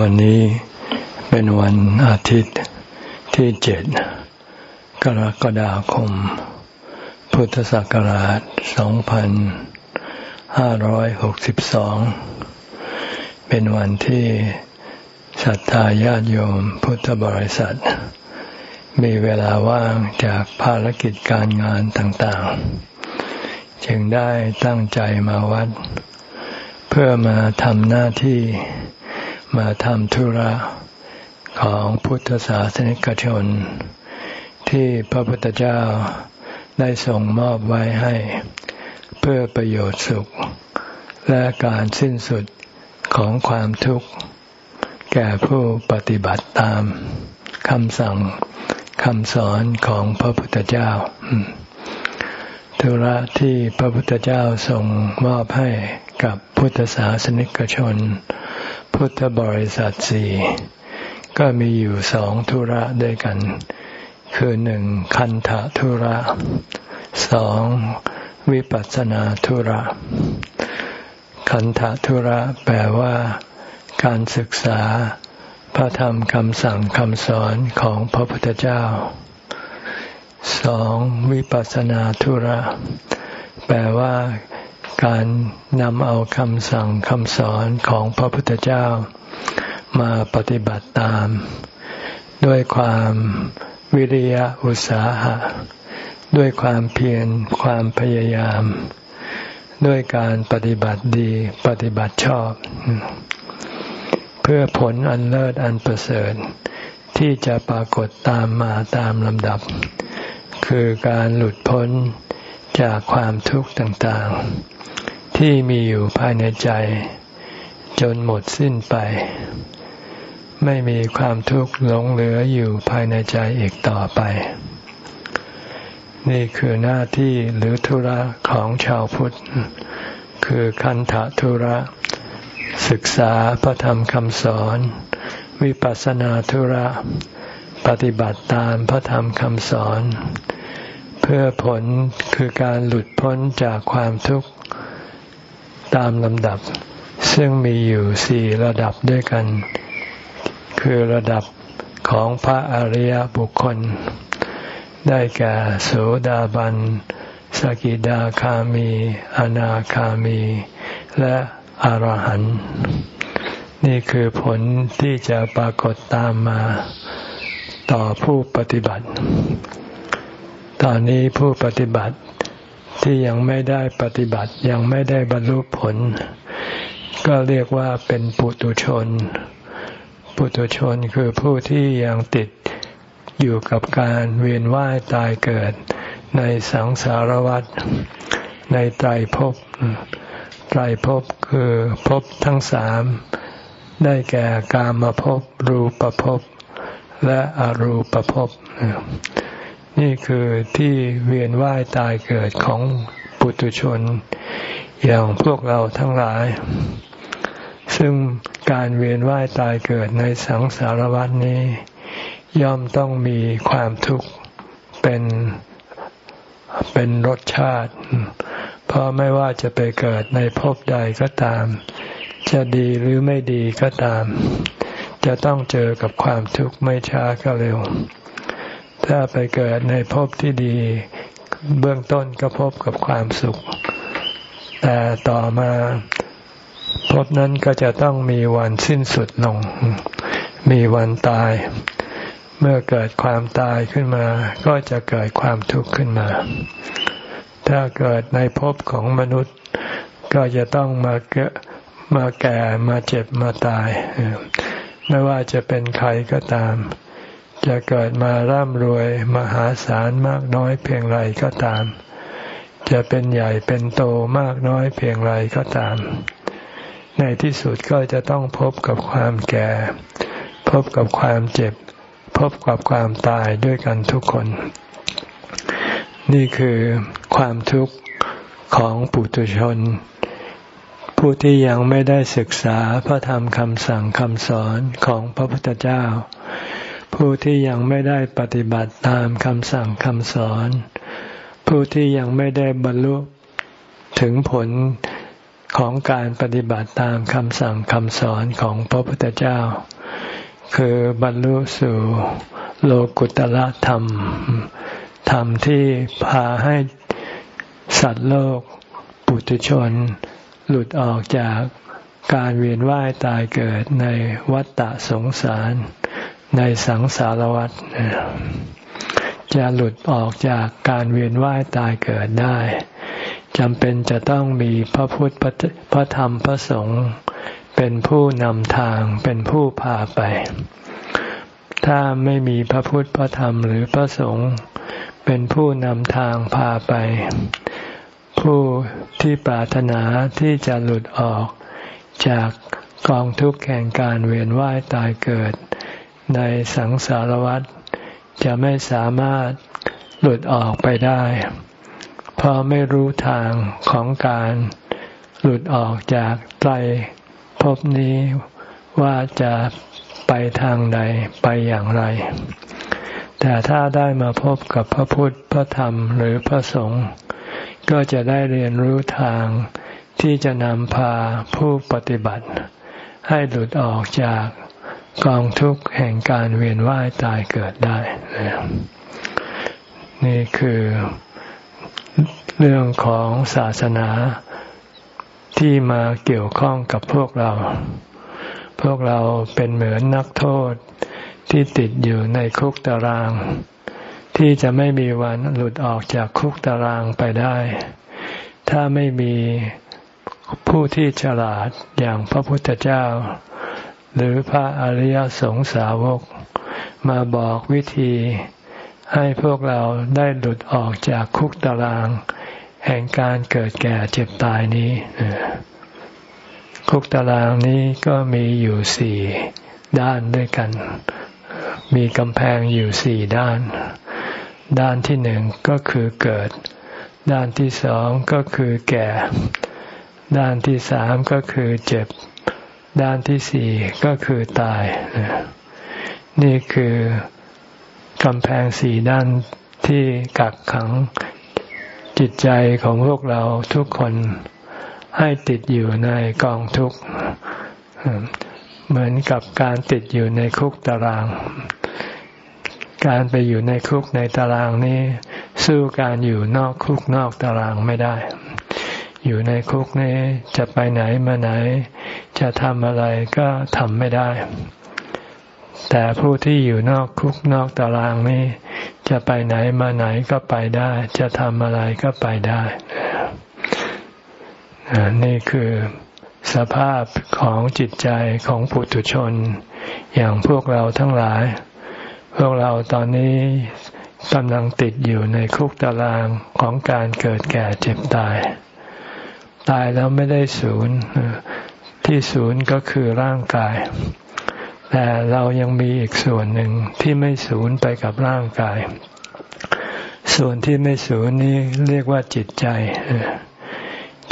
วันนี้เป็นวันอาทิตย์ที่เจ็ดกรกฎาคม พุทธศักราช 2562 เป็นวันที่ศรัทธาญาติโยมพุทธบริษัท มีเวลาว่างจากภารกิจการงานต่างๆ จึงได้ตั้งใจมาวัด เพื่อมาทำหน้าที่ มาทำธุระของพุทธศาสนิกชน ที่พระพุทธเจ้าได้ส่งมอบไว้ให้ เพื่อประโยชน์สุข และการสิ้นสุดของความทุกข์ แก่ผู้ปฏิบัติตามคำสั่งคำสอนของพระพุทธเจ้า ธุระที่พระพุทธเจ้าส่งมอบให้กับพุทธศาสนิกชน พุทธบริษัทสี่ก็มีอยู่สองธุระด้วยกัน คือหนึ่งคันธธุระสองวิปัสสนาธุระ คันธธุระแปลว่า การศึกษาพระธรรมคำสั่งคำสอนของพระพุทธเจ้าสองวิปัสสนาธุระ แปลว่า การนำเอาคำสั่งคำสอนของพระพุทธเจ้ามาปฏิบัติตาม ด้วยความวิริยะอุตสาหะ ด้วยความเพียรความพยายาม ด้วยการปฏิบัติดีปฏิบัติชอบ เพื่อผลอันเลิศอันประเสริฐ ที่จะปรากฏตามมาตามลำดับ คือการหลุดพ้นจากความทุกข์ต่างๆ ที่มีอยู่ภายในใจ จนหมดสิ้นไป ไม่มีความทุกข์หลงเหลืออยู่ภายในใจอีกต่อไป นี่คือหน้าที่หรือธุระของชาวพุทธ คือคันธธุระ ศึกษาพระธรรมคำสอน วิปัสสนาธุระ ปฏิบัติตามพระธรรมคำสอนเพื่อผลคือการหลุดพ้นจากความทุกข์ ตามลำดับ ซึ่งมีอยู่สี่ระดับด้วยกัน คือระดับของพระอริยบุคคล ได้แก่โสดาบัน สกิดาคามี อนาคามี และอรหันต์นี่คือผลที่จะปรากฏตามมาต่อผู้ปฏิบัติ ตอนนี้ผู้ปฏิบัติ ที่ยังไม่ได้ปฏิบัติยังไม่ได้บรรลุผล ก็เรียกว่าเป็นปุตุชน ปุตุชนคือผู้ที่ยังติดอยู่กับการเวียนว่ายตายเกิด ในสังสารวัฏในไตรภพไตรภพคือภพทั้งสามได้แก่กามภพรูปภพและอรูปภพ นี่คือที่เวียนว่ายตายเกิดของปุตุชน อย่างพวกเราทั้งหลาย ซึ่งการเวียนว่ายตายเกิดในสังสารวัฏนี้ ย่อมต้องมีความทุกข์เป็นเป็นรสชาติ เพราะไม่ว่าจะไปเกิดในภพใดก็ตาม จะดีหรือไม่ดีก็ตาม จะต้องเจอกับความทุกข์ไม่ช้าก็เร็ว ถ้าไปเกิดในภพที่ดี เบื้องต้นก็พบกับความสุข แต่ต่อมาภพนั้นก็จะต้องมีวันสิ้นสุดลง มีวันตาย เมื่อเกิดความตายขึ้นมา ก็จะเกิดความทุกข์ขึ้นมา ถ้าเกิดในภพของมนุษย์ ก็จะต้องมาเกิดมาแก่มาเจ็บมาตาย ไม่ว่าจะเป็นใครก็ตาม จะเกิดมาร่ำรวยมหาศาลมากน้อยเพียงไรก็ตาม จะเป็นใหญ่เป็นโตมากน้อยเพียงไรก็ตาม ในที่สุดก็จะต้องพบกับความแก่ พบกับความเจ็บ พบกับความตายด้วยกันทุกคน นี่คือความทุกข์ของปุถุชน ผู้ที่ยังไม่ได้ศึกษาพระธรรมคำสั่งคำสอนของพระพุทธเจ้า ผู้ที่ยังไม่ได้ปฏิบัติตามคำสั่งคำสอน ผู้ที่ยังไม่ได้บรรลุถึงผลของการปฏิบัติตามคำสั่งคำสอนของพระพุทธเจ้า คือบรรลุสู่โลกุตละธรรม ธรรมที่พาให้สัตว์โลก ปุถุชน หลุดออกจากการเวียนว่ายตายเกิดในวัฏฏะสงสาร ในสังสารวัฏจะหลุดออกจากการเวียนว่ายตายเกิดได้จำเป็นจะต้องมีพระพุทธพระธรรมพระสงฆ์เป็นผู้นำทางเป็นผู้พาไป ถ้าไม่มีพระพุทธพระธรรมหรือพระสงฆ์เป็นผู้นำทางพาไป ผู้ที่ปรารถนาที่จะหลุดออกจากกองทุกข์แห่งการเวียนว่ายตายเกิด ในสังสารวัฏจะไม่สามารถหลุดออกไปได้ เพราะไม่รู้ทางของการหลุดออกจากไตรภพนี้ว่าจะไปทางใดไปอย่างไร แต่ถ้าได้มาพบกับพระพุทธพระธรรมหรือพระสงฆ์ก็จะได้เรียนรู้ทางที่จะนำพาผู้ปฏิบัติ ให้หลุดออกจาก กองทุกข์แห่งการเวียนว่ายตายเกิดได้ นี่คือเรื่องของศาสนาที่มาเกี่ยวข้องกับพวกเรา พวกเราเป็นเหมือนนักโทษที่ติดอยู่ในคุกตาราง ที่จะไม่มีวันหลุดออกจากคุกตารางไปได้ ถ้าไม่มีผู้ที่ฉลาดอย่างพระพุทธเจ้า หรือพระอริยสงสาวก มาบอกวิธีให้พวกเราได้หลุดออกจากคุกตาราง แห่งการเกิดแก่เจ็บตายนี้ คุกตารางนี้ก็มีอยู่สี่ด้านด้วยกัน มีกำแพงอยู่สี่ด้าน ด้านที่หนึ่งก็คือเกิด ด้านที่สองก็คือแก่ ด้านที่สามก็คือเจ็บ ด้านที่สี่ก็คือตาย นี่คือกำแพงสี่ด้านที่กักขังจิตใจของพวกเราทุกคนให้ติดอยู่ในกองทุกข์เหมือนกับการติดอยู่ในคุกตาราง การไปอยู่ในคุกในตารางนี้ สู้การอยู่นอกคุกนอกตารางไม่ได้ อยู่ในคุกนี้จะไปไหนมาไหน จะทำอะไรก็ทำไม่ได้ แต่ผู้ที่อยู่นอกคุกนอกตารางนี้ จะไปไหนมาไหนก็ไปได้ จะทำอะไรก็ไปได้นี่คือสภาพของจิตใจของปุถุชน อย่างพวกเราทั้งหลาย พวกเราตอนนี้กำลังติดอยู่ในคุกตารางของการเกิดแก่เจ็บตาย ตายแล้วไม่ได้ศูนย์ที่ศูนย์ก็คือร่างกาย แต่เรายังมีอีกส่วนหนึ่งที่ไม่สูญไปกับร่างกาย ส่วนที่ไม่สูญนี้เรียกว่าจิตใจ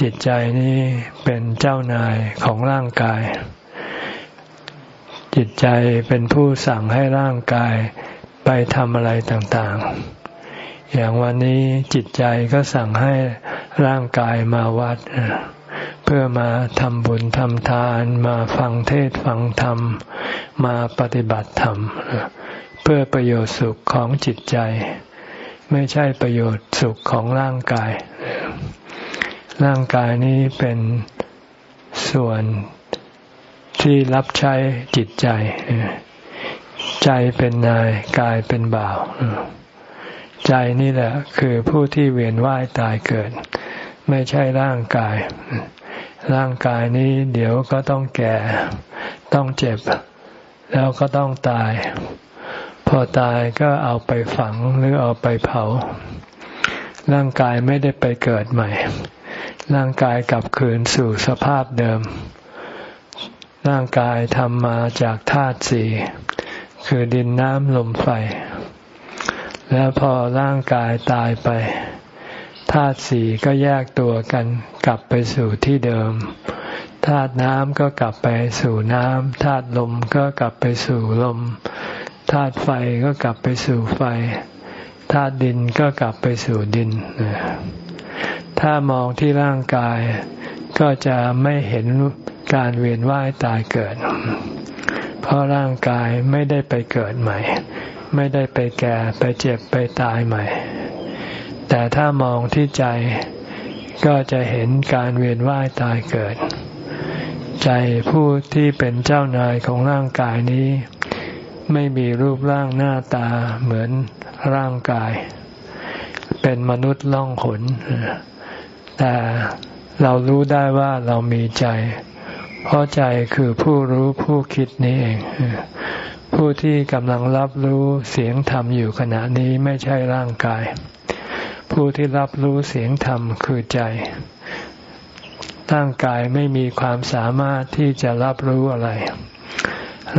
จิตใจนี้เป็นเจ้านายของร่างกาย จิตใจเป็นผู้สั่งให้ร่างกายไปทำอะไรต่างๆ อย่างวันนี้จิตใจก็สั่งให้ร่างกายมาวัด เพื่อมาทำบุญทำทานมาฟังเทศฟังธรรม มาปฏิบัติธรรม เพื่อประโยชน์สุขของจิตใจ ไม่ใช่ประโยชน์สุขของร่างกาย ร่างกายนี้เป็นส่วนที่รับใช้จิตใจ ใจเป็นนายกายเป็นบ่าว ใจนี่แหละ คือผู้ที่เวียนว่ายตายเกิด ไม่ใช่ร่างกาย ร่างกายนี้เดี๋ยวก็ต้องแก่ ต้องเจ็บ แล้วก็ต้องตาย พอตายก็เอาไปฝังหรือเอาไปเผา ร่างกายไม่ได้ไปเกิดใหม่ ร่างกายกลับคืนสู่สภาพเดิม ร่างกายทำมาจากธาตุสี่คือดินน้ำลมไฟ แล้วพอร่างกายตายไปธาตุสี่ก็แยกตัวกันกลับไปสู่ที่เดิมธาตุน้ำก็กลับไปสู่น้ำธาตุลมก็กลับไปสู่ลมธาตุไฟก็กลับไปสู่ไฟธาตุดินก็กลับไปสู่ดิน ถ้ามองที่ร่างกายก็จะไม่เห็นการเวียนว่ายตายเกิด เพราะร่างกายไม่ได้ไปเกิดใหม่ ไม่ได้ไปแก่ไปเจ็บไปตายใหม่ แต่ถ้ามองที่ใจก็จะเห็นการเวียนว่ายตายเกิด ใจผู้ที่เป็นเจ้านายของร่างกายนี้ ไม่มีรูปร่างหน้าตาเหมือนร่างกาย เป็นมนุษย์ล่องขน แต่เรารู้ได้ว่าเรามีใจ เพราะใจคือผู้รู้ผู้คิดนี้เอง ผู้ที่กำลังรับรู้เสียงธรรมอยู่ขณะนี้ไม่ใช่ร่างกาย ผู้ที่รับรู้เสียงธรรมคือใจ ร่างกายไม่มีความสามารถที่จะรับรู้อะไร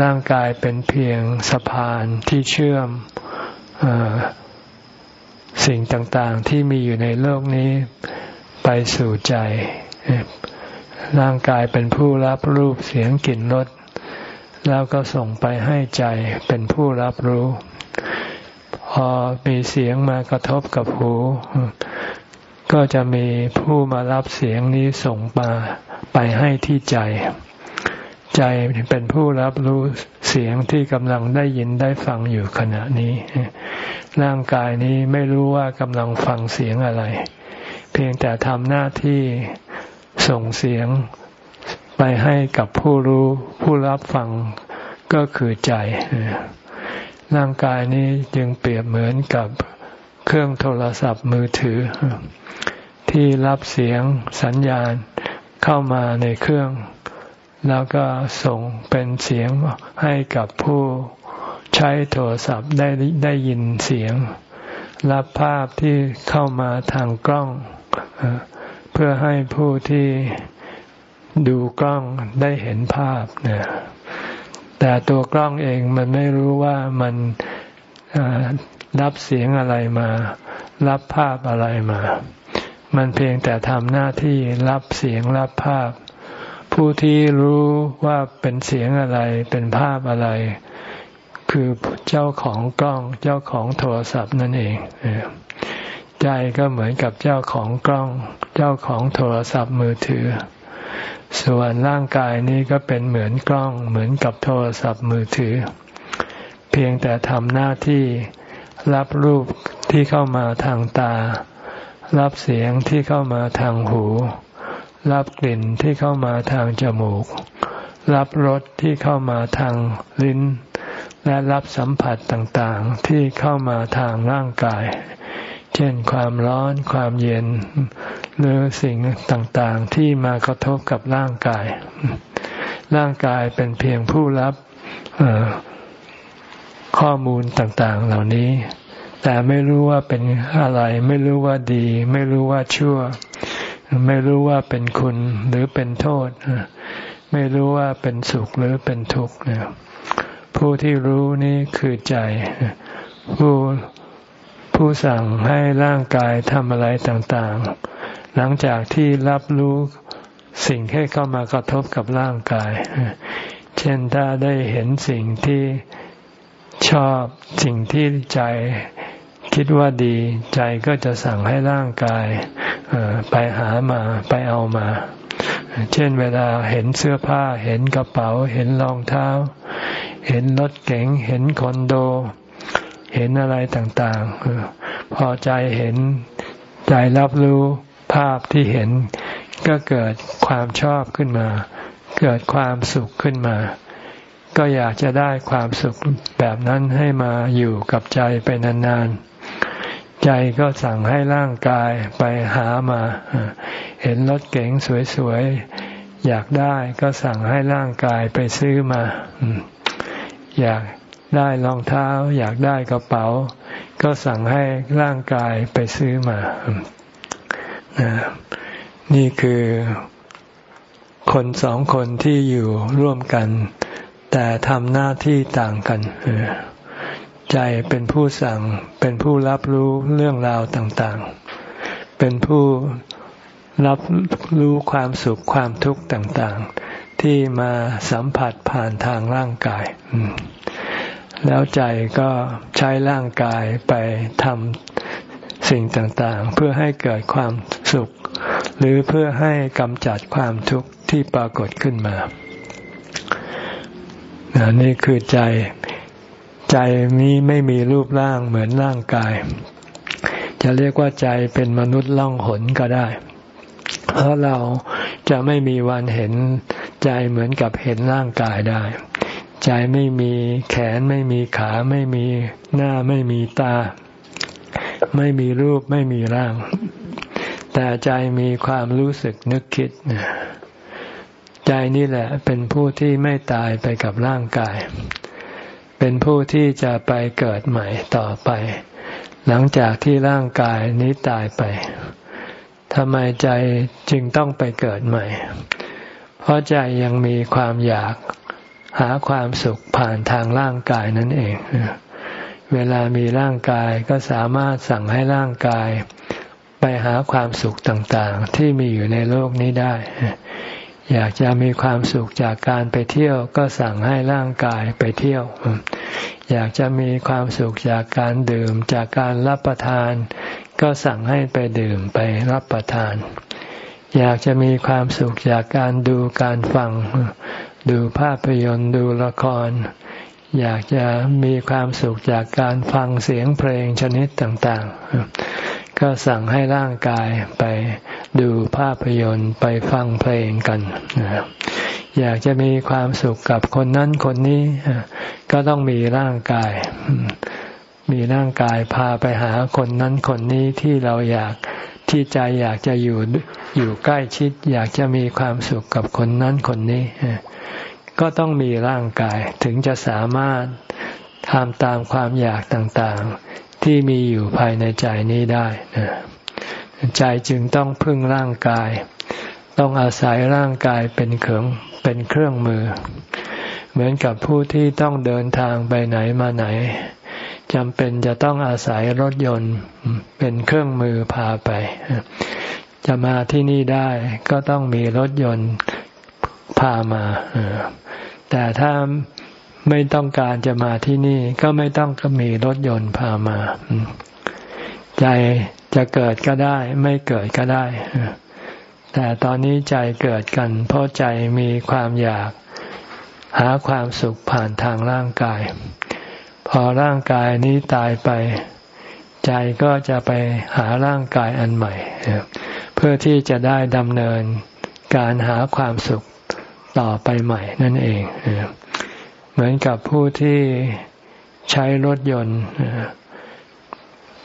ร่างกายเป็นเพียงสะพานที่เชื่อมอสิ่งต่างๆที่มีอยู่ในโลกนี้ไปสู่ใจ ร่างกายเป็นผู้รับรูปเสียงกลิ่นรส แล้วก็ส่งไปให้ใจเป็นผู้รับรู้ พอมีเสียงมากระทบกับหู ก็จะมีผู้มารับเสียงนี้ส่งมาไปให้ที่ใจ ใจเป็นผู้รับรู้เสียงที่กำลังได้ยินได้ฟังอยู่ขณะนี้ ร่างกายนี้ไม่รู้ว่ากำลังฟังเสียงอะไร เพียงแต่ทำหน้าที่ส่งเสียง ไปให้กับผู้รู้ผู้รับฟังก็คือใจ ร่างกายนี้จึงเปรียบเหมือนกับเครื่องโทรศัพท์มือถือ ที่รับเสียงสัญญาณเข้ามาในเครื่อง แล้วก็ส่งเป็นเสียงให้กับผู้ใช้โทรศัพท์ได้ได้ยินเสียง รับภาพที่เข้ามาทางกล้อง เพื่อให้ผู้ที่ ดูกล้องได้เห็นภาพเนี่ยแต่ตัวกล้องเองมันไม่รู้ว่ามันรับเสียงอะไรมา รับภาพอะไรมา มันเพียงแต่ทำหน้าที่รับเสียงรับภาพ ผู้ที่รู้ว่าเป็นเสียงอะไร เป็นภาพอะไร คือเจ้าของกล้อง เจ้าของโทรศัพท์นั่นเองใจก็เหมือนกับเจ้าของกล้อง เจ้าของโทรศัพท์มือถือ ส่วนร่างกายนี้ก็เป็นเหมือนกล้องเหมือนกับโทรศัพท์มือถือ เพียงแต่ทำหน้าที่รับรูปที่เข้ามาทางตา รับเสียงที่เข้ามาทางหู รับกลิ่นที่เข้ามาทางจมูก รับรสที่เข้ามาทางลิ้น และรับสัมผัสต่างๆที่เข้ามาทางร่างกาย เช่นความร้อนความเย็น หรือสิ่งต่างๆ ที่มากระทบกับร่างกาย ร่างกายเป็นเพียงผู้รับข้อมูลต่างๆ เหล่านี้ แต่ไม่รู้ว่าเป็นอะไร ไม่รู้ว่าดี ไม่รู้ว่าชั่ว ไม่รู้ว่าเป็นคุณหรือเป็นโทษ ไม่รู้ว่าเป็นสุขหรือเป็นทุกข์ผู้ที่รู้นี่คือใจ ผู้ ผู้สั่งให้ร่างกายทำอะไรต่างๆ หลังจากที่รับรู้สิ่งที่เข้ามากระทบกับร่างกาย เช่นถ้าได้เห็นสิ่งที่ชอบสิ่งที่ใจคิดว่าดีใจก็จะสั่งให้ร่างกายไปหามาไปเอามา เช่นเวลาเห็นเสื้อผ้าเห็นกระเป๋า เห็นรองเท้า เห็นรถเก๋งเห็นคอนโด เห็นอะไรต่างๆ พอใจเห็นใจรับรู้ภาพที่เห็น ก็เกิดความชอบขึ้นมา เกิดความสุขขึ้นมา ก็อยากจะได้ความสุขแบบนั้นให้มาอยู่กับใจไปนานๆ ใจก็สั่งให้ร่างกายไปหามา เห็นรถเก๋งสวยๆ อยากได้ก็สั่งให้ร่างกายไปซื้อมา อยาก ได้รองเท้า อยากได้กระเป๋า ก็สั่งให้ร่างกายไปซื้อมา นี่คือคนสองคนที่อยู่ร่วมกัน แต่ทำหน้าที่ต่างกัน ใจเป็นผู้สั่ง เป็นผู้รับรู้เรื่องราวต่างๆ เป็นผู้รับรู้ความสุขความทุกข์ต่างๆ ที่มาสัมผัสผ่านทางร่างกาย แล้วใจก็ใช้ร่างกายไปทำสิ่งต่างๆ เพื่อให้เกิดความสุข หรือเพื่อให้กำจัดความทุกข์ที่ปรากฏขึ้นมา นี่คือใจ ใจนี้ไม่มีรูปร่างเหมือนร่างกาย จะเรียกว่าใจเป็นมนุษย์ล่องหนก็ได้ เพราะเราจะไม่มีวันเห็นใจเหมือนกับเห็นร่างกายได้ ใจไม่มีแขนไม่มีขาไม่มีหน้าไม่มีตา ไม่มีรูปไม่มีร่าง แต่ใจมีความรู้สึกนึกคิด ใจนี่แหละเป็นผู้ที่ไม่ตายไปกับร่างกาย เป็นผู้ที่จะไปเกิดใหม่ต่อไป หลังจากที่ร่างกายนี้ตายไปทำไมใจจึงต้องไปเกิดใหม่ เพราะใจยังมีความอยาก หาความสุขผ่านทางร่างกายนั่นเอง เวลามีร่างกายก็สามารถสั่งให้ร่างกายไปหาความสุขต่างๆ ที่มีอยู่ในโลกนี้ได้ อยากจะมีความสุขจากการไปเที่ยว ก็สั่งให้ร่างกายไปเที่ยว อยากจะมีความสุขจากการดื่มจากการรับประทาน ก็สั่งให้ไปดื่มไปรับประทาน อยากจะมีความสุขจากการดูการฟัง ดูภาพยนตร์ดูละคร อยากจะมีความสุขจากการฟังเสียงเพลงชนิดต่าง ๆ ก็สั่งให้ร่างกายไปดูภาพยนตร์ไปฟังเพลงกัน อยากจะมีความสุขกับคนนั้นคนนี้ ก็ต้องมีร่างกาย มีร่างกายพาไปหาคนนั้นคนนี้ที่เราอยาก ที่ใจอยากจะอยู่อยู่ใกล้ชิด อยากจะมีความสุขกับคนนั้นคนนี้ ก็ต้องมีร่างกายถึงจะสามารถทำตามความอยากต่างๆ ที่มีอยู่ภายในใจนี้ได้ใจจึงต้องพึ่งร่างกาย ต้องอาศัยร่างกายเป็นเครื่องเป็นเครื่องมือ เหมือนกับผู้ที่ต้องเดินทางไปไหนมาไหน จำเป็นจะต้องอาศัยรถยนต์เป็นเครื่องมือพาไป จะมาที่นี่ได้ก็ต้องมีรถยนต์พามา แต่ถ้าไม่ต้องการจะมาที่นี่ก็ไม่ต้องมีรถยนต์พามา ใจจะเกิดก็ได้ ไม่เกิดก็ได้ แต่ตอนนี้ใจเกิดกัน เพราะใจมีความอยากหาความสุขผ่านทางร่างกาย พอร่างกายนี้ตายไป ใจก็จะไปหาร่างกายอันใหม่ เพื่อที่จะได้ดำเนินการหาความสุขต่อไปใหม่นั่นเอง เหมือนกับผู้ที่ใช้รถยนต์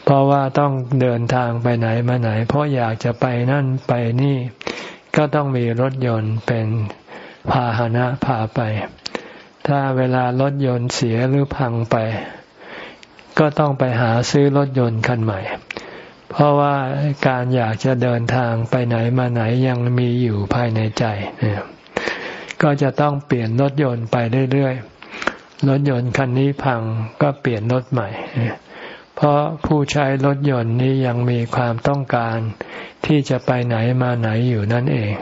เพราะว่าต้องเดินทางไปไหนมาไหน เพราะอยากจะไปนั่นไปนี่ ก็ต้องมีรถยนต์เป็นพาหนะพาไป ถ้าเวลารถยนต์เสียหรือพังไป ก็ต้องไปหาซื้อรถยนต์คันใหม่ เพราะว่าการอยากจะเดินทางไปไหนมาไหนยังมีอยู่ภายในใจเนี่ยก็จะต้องเปลี่ยนรถยนต์ไปเรื่อยๆรถยนต์คันนี้พังก็เปลี่ยนรถใหม่เพราะผู้ใช้รถยนต์นี้ยังมีความต้องการที่จะไปไหนมาไหนอยู่นั่นเอง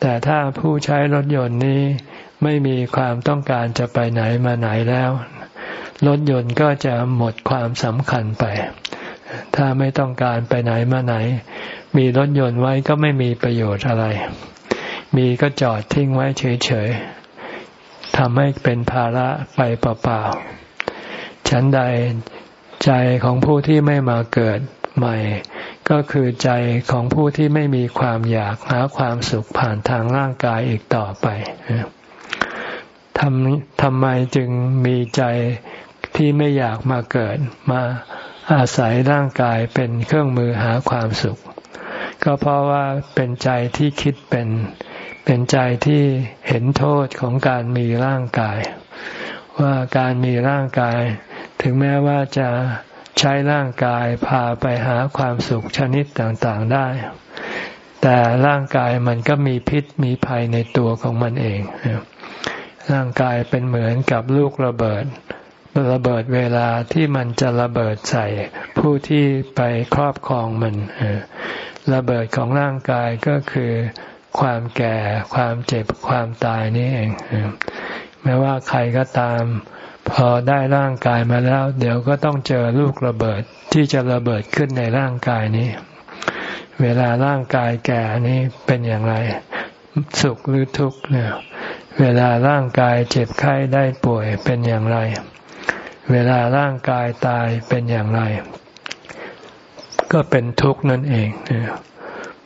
แต่ถ้าผู้ใช้รถยนต์นี้ ไม่มีความต้องการจะไปไหนมาไหนแล้ว รถยนต์ก็จะหมดความสำคัญไป ถ้าไม่ต้องการไปไหนมาไหน มีรถยนต์ไว้ก็ไม่มีประโยชน์อะไร มีก็จอดทิ้งไว้เฉยๆทำให้เป็นภาระไปเปล่าๆฉันใดใจของผู้ที่ไม่มาเกิดใหม่ ก็คือใจของผู้ที่ไม่มีความอยากหาความสุขผ่านทางร่างกายอีกต่อไป ทำทำไมจึงมีใจที่ไม่อยากมาเกิดมาอาศัยร่างกายเป็นเครื่องมือหาความสุข ก็เพราะว่าเป็นใจที่คิดเป็น เป็นใจที่เห็นโทษของการมีร่างกาย ว่าการมีร่างกาย ถึงแม้ว่าจะใช้ร่างกายพาไปหาความสุขชนิดต่างๆได้ แต่ร่างกายมันก็มีพิษมีภัยในตัวของมันเอง ร่างกายเป็นเหมือนกับลูกระเบิด ระเบิดเวลาที่มันจะระเบิดใส่ผู้ที่ไปครอบครองมันระเบิดของร่างกายก็คือความแก่ ความเจ็บ ความตายนี่เองไม่ว่าใครก็ตาม พอได้ร่างกายมาแล้ว เดี๋ยวก็ต้องเจอลูกระเบิดที่จะระเบิดขึ้นในร่างกายนี้ เวลาร่างกายแก่นี้เป็นอย่างไร สุขหรือทุกข์เนี่ย เวลาร่างกายเจ็บไข้ได้ป่วยเป็นอย่างไร เวลาร่างกายตายเป็นอย่างไร ก็เป็นทุกข์นั่นเอง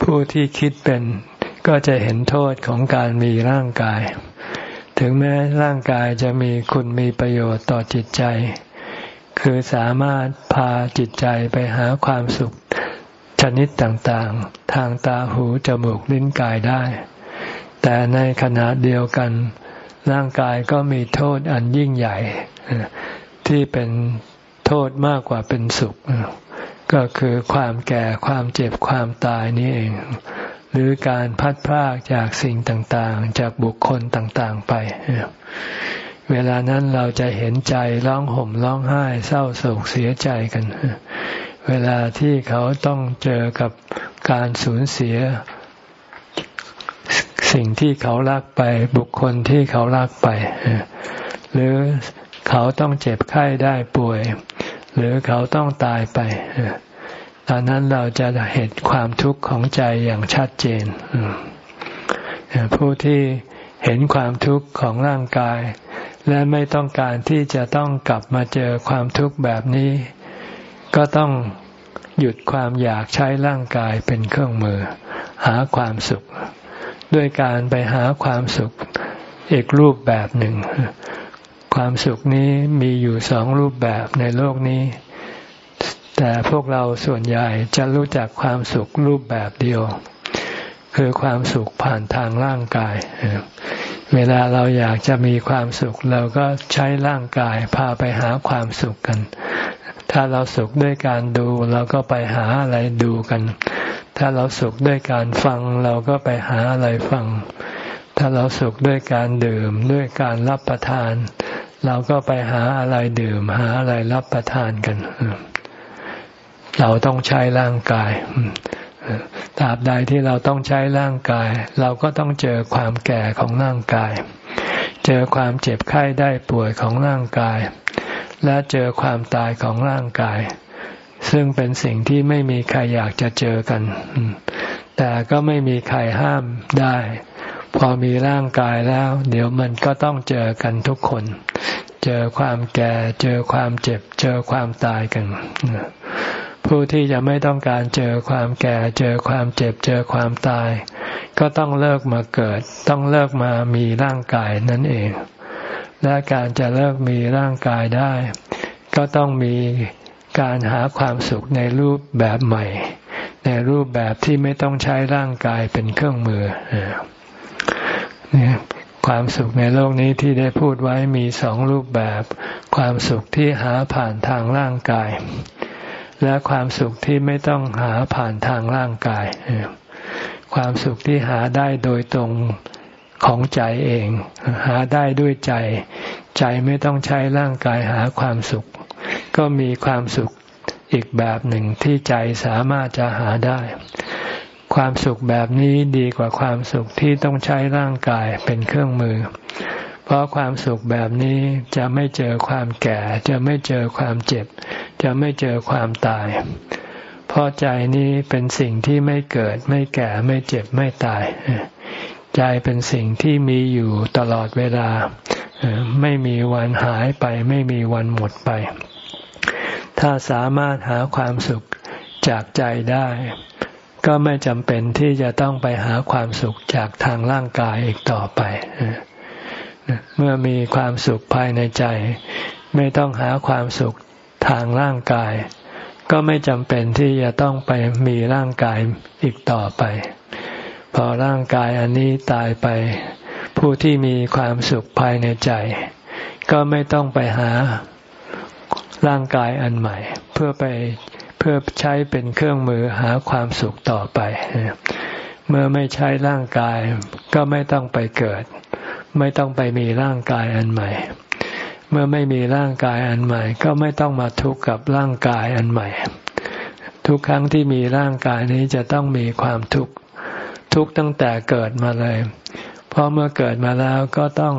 ผู้ที่คิดเป็นก็จะเห็นโทษของการมีร่างกาย ถึงแม้ร่างกายจะมีคุณมีประโยชน์ต่อจิตใจ คือสามารถพาจิตใจไปหาความสุขชนิดต่างๆ ทางตาหูจมูกลิ้นกายได้ แต่ในขณะเดียวกัน ร่างกายก็มีโทษอันยิ่งใหญ่ ที่เป็นโทษมากกว่าเป็นสุข ก็คือความแก่ความเจ็บความตายนี่เอง หรือการพัดพรากจากสิ่งต่างๆ จากบุคคลต่างๆไป เวลานั้นเราจะเห็นใจร้องห่มร้องไห้เศร้าโศกเสียใจกัน เวลาที่เขาต้องเจอกับการสูญเสีย สิ่งที่เขารักไปบุคคลที่เขารักไป หรือเขาต้องเจ็บไข้ได้ป่วย หรือเขาต้องตายไปตอนนั้นเราจะเห็นความทุกข์ของใจอย่างชัดเจน ผู้ที่เห็นความทุกข์ของร่างกาย และไม่ต้องการที่จะต้องกลับมาเจอความทุกข์แบบนี้ ก็ต้องหยุดความอยากใช้ร่างกายเป็นเครื่องมือ หาความสุข ด้วยการไปหาความสุขอีกรูปแบบหนึ่ง ความสุขนี้มีอยู่สองรูปแบบในโลกนี้ แต่พวกเราส่วนใหญ่จะรู้จักความสุขรูปแบบเดียว คือความสุขผ่านทางร่างกาย เวลาเราอยากจะมีความสุข เราก็ใช้ร่างกายพาไปหาความสุขกัน ถ้าเราสุขด้วยการดูเราก็ไปหาอะไรดูกัน ถ้าเราสุขด้วยการฟังเราก็ไปหาอะไรฟัง ถ้าเราสุขด้วยการดื่มด้วยการรับประทาน เราก็ไปหาอะไรดื่ม หาอะไรรับประทานกัน เราต้องใช้ร่างกายตราบใดที่เราต้องใช้ร่างกาย เราก็ต้องเจอความแก่ของร่างกาย เจอความเจ็บไข้ได้ป่วยของร่างกาย และเจอความตายของร่างกาย ซึ่งเป็นสิ่งที่ไม่มีใครอยากจะเจอกัน แต่ก็ไม่มีใครห้ามได้ พอมีร่างกายแล้ว เดี๋ยวมันก็ต้องเจอกันทุกคน เจอความแก่ เจอความเจ็บ เจอความตายกัน ผู้ที่จะไม่ต้องการเจอความแก่ เจอความเจ็บ เจอความตาย ก็ต้องเลิกมาเกิด ต้องเลิกมามีร่างกายนั่นเอง และการจะเลิกมีร่างกายได้ ก็ต้องมี การหาความสุขในรูปแบบใหม่ ในรูปแบบที่ไม่ต้องใช้ร่างกายเป็นเครื่องมือเนี่ยความสุขในโลกนี้ที่ได้พูดไว้มีสองรูปแบบ ความสุขที่หาผ่านทางร่างกาย และความสุขที่ไม่ต้องหาผ่านทางร่างกาย ความสุขที่หาได้โดยตรงของใจเอง หาได้ด้วยใจ ใจไม่ต้องใช้ร่างกายหาความสุข ก็มีความสุขอีกแบบหนึ่งที่ใจสามารถจะหาได้ ความสุขแบบนี้ดีกว่าความสุขที่ต้องใช้ร่างกายเป็นเครื่องมือ เพราะความสุขแบบนี้จะไม่เจอความแก่ จะไม่เจอความเจ็บ จะไม่เจอความตาย เพราะใจนี้เป็นสิ่งที่ไม่เกิด ไม่แก่ไม่เจ็บไม่ตาย ใจเป็นสิ่งที่มีอยู่ตลอดเวลา ไม่มีวันหายไป ไม่มีวันหมดไป ถ้าสามารถหาความสุขจากใจได้ ก็ไม่จำเป็นที่จะต้องไปหาความสุขจากทางร่างกายอีกต่อไป เมื่อมีความสุขภายในใจ ไม่ต้องหาความสุขทางร่างกาย ก็ไม่จำเป็นที่จะต้องไปมีร่างกายอีกต่อไป พอร่างกายอันนี้ตายไป ผู้ที่มีความสุขภายในใจ ก็ไม่ต้องไปหา ร่างกายอันใหม่ เพื่อไปเพื่อใช้เป็นเครื่องมือหาความสุขต่อไป เมื่อไม่ใช้ร่างกายก็ไม่ต้องไปเกิด ไม่ต้องไปมีร่างกายอันใหม่ เมื่อไม่มีร่างกายอันใหม่ ก็ไม่ต้องมาทุกข์กับร่างกายอันใหม่ ทุกครั้งที่มีร่างกายนี้จะต้องมีความทุกข์ทุกตั้งแต่เกิดมาเลย เพราะเมื่อเกิดมาแล้วก็ต้อง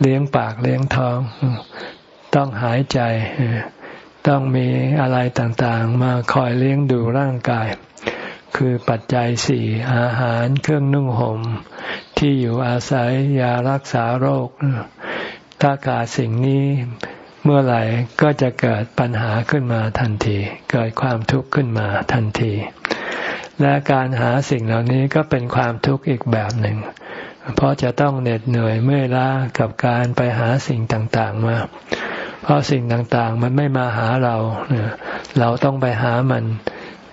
เลี้ยงปากเลี้ยงท้อง ต้องหายใจ ต้องมีอะไรต่างๆ มาคอยเลี้ยงดูร่างกาย คือปัจจัยสี่อาหารเครื่องนุ่งหม่มที่อยู่อาศัยยารักษาโรค ถ้าขาดสิ่งนี้เมื่อไหร่ก็จะเกิดปัญหาขึ้นมาทันที เกิดความทุกข์ขึ้นมาทันที และการหาสิ่งเหล่านี้ก็เป็นความทุกข์อีกแบบหนึ่ง เพราะจะต้องเหน็ดเหนื่อยเมื่อยล้ากับการไปหาสิ่งต่างๆมา เพราะสิ่งต่างๆ มันไม่มาหาเรา เราต้องไปหามัน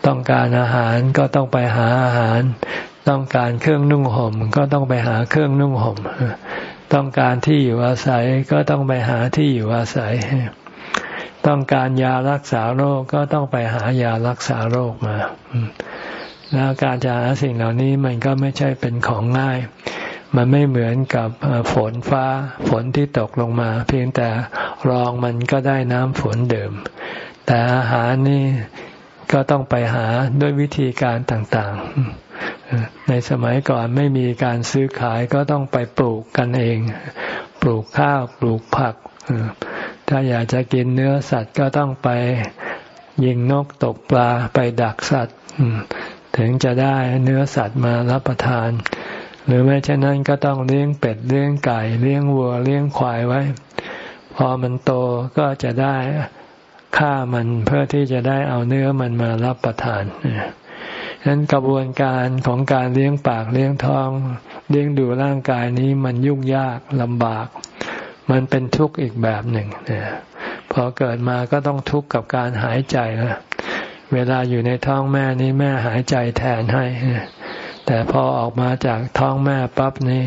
ต้องการอาหารก็ต้องไปหาอาหาร ต้องการเครื่องนุ่งห่มก็ต้องไปหาเครื่องนุ่งห่ม ต้องการที่อยู่อาศัยก็ต้องไปหาที่อยู่อาศัย ต้องการยารักษาโรคก็ต้องไปหายารักษาโรคมา แล้วการจะหาสิ่งเหล่านี้มันก็ไม่ใช่เป็นของง่าย มันไม่เหมือนกับฝนฟ้า ฝนที่ตกลงมา เพียงแต่รองมันก็ได้น้ำฝนเดิม แต่อาหารนี่ก็ต้องไปหาด้วยวิธีการต่างๆ ในสมัยก่อนไม่มีการซื้อขายก็ต้องไปปลูกกันเอง ปลูกข้าวปลูกผัก ถ้าอยากจะกินเนื้อสัตว์ก็ต้องไปยิงนกตกปลาไปดักสัตว์ ถึงจะได้เนื้อสัตว์มารับประทาน หรือไม่เช่นนั้นก็ต้องเลี้ยงเป็ดเลี้ยงไก่เลี้ยงวัวเลี้ยงควายไว้ พอมันโตก็จะได้ฆ่ามันเพื่อที่จะได้เอาเนื้อมันมารับประทานฉะนั้นกระบวนการของการเลี้ยงปากเลี้ยงท้องเลี้ยงดูร่างกายนี้มันยุ่งยากลำบาก มันเป็นทุกข์อีกแบบหนึ่งพอเกิดมาก็ต้องทุกข์กับการหายใจนะเวลาอยู่ในท้องแม่นี้แม่หายใจแทนให้ แต่พอออกมาจากท้องแม่ปั๊บนี่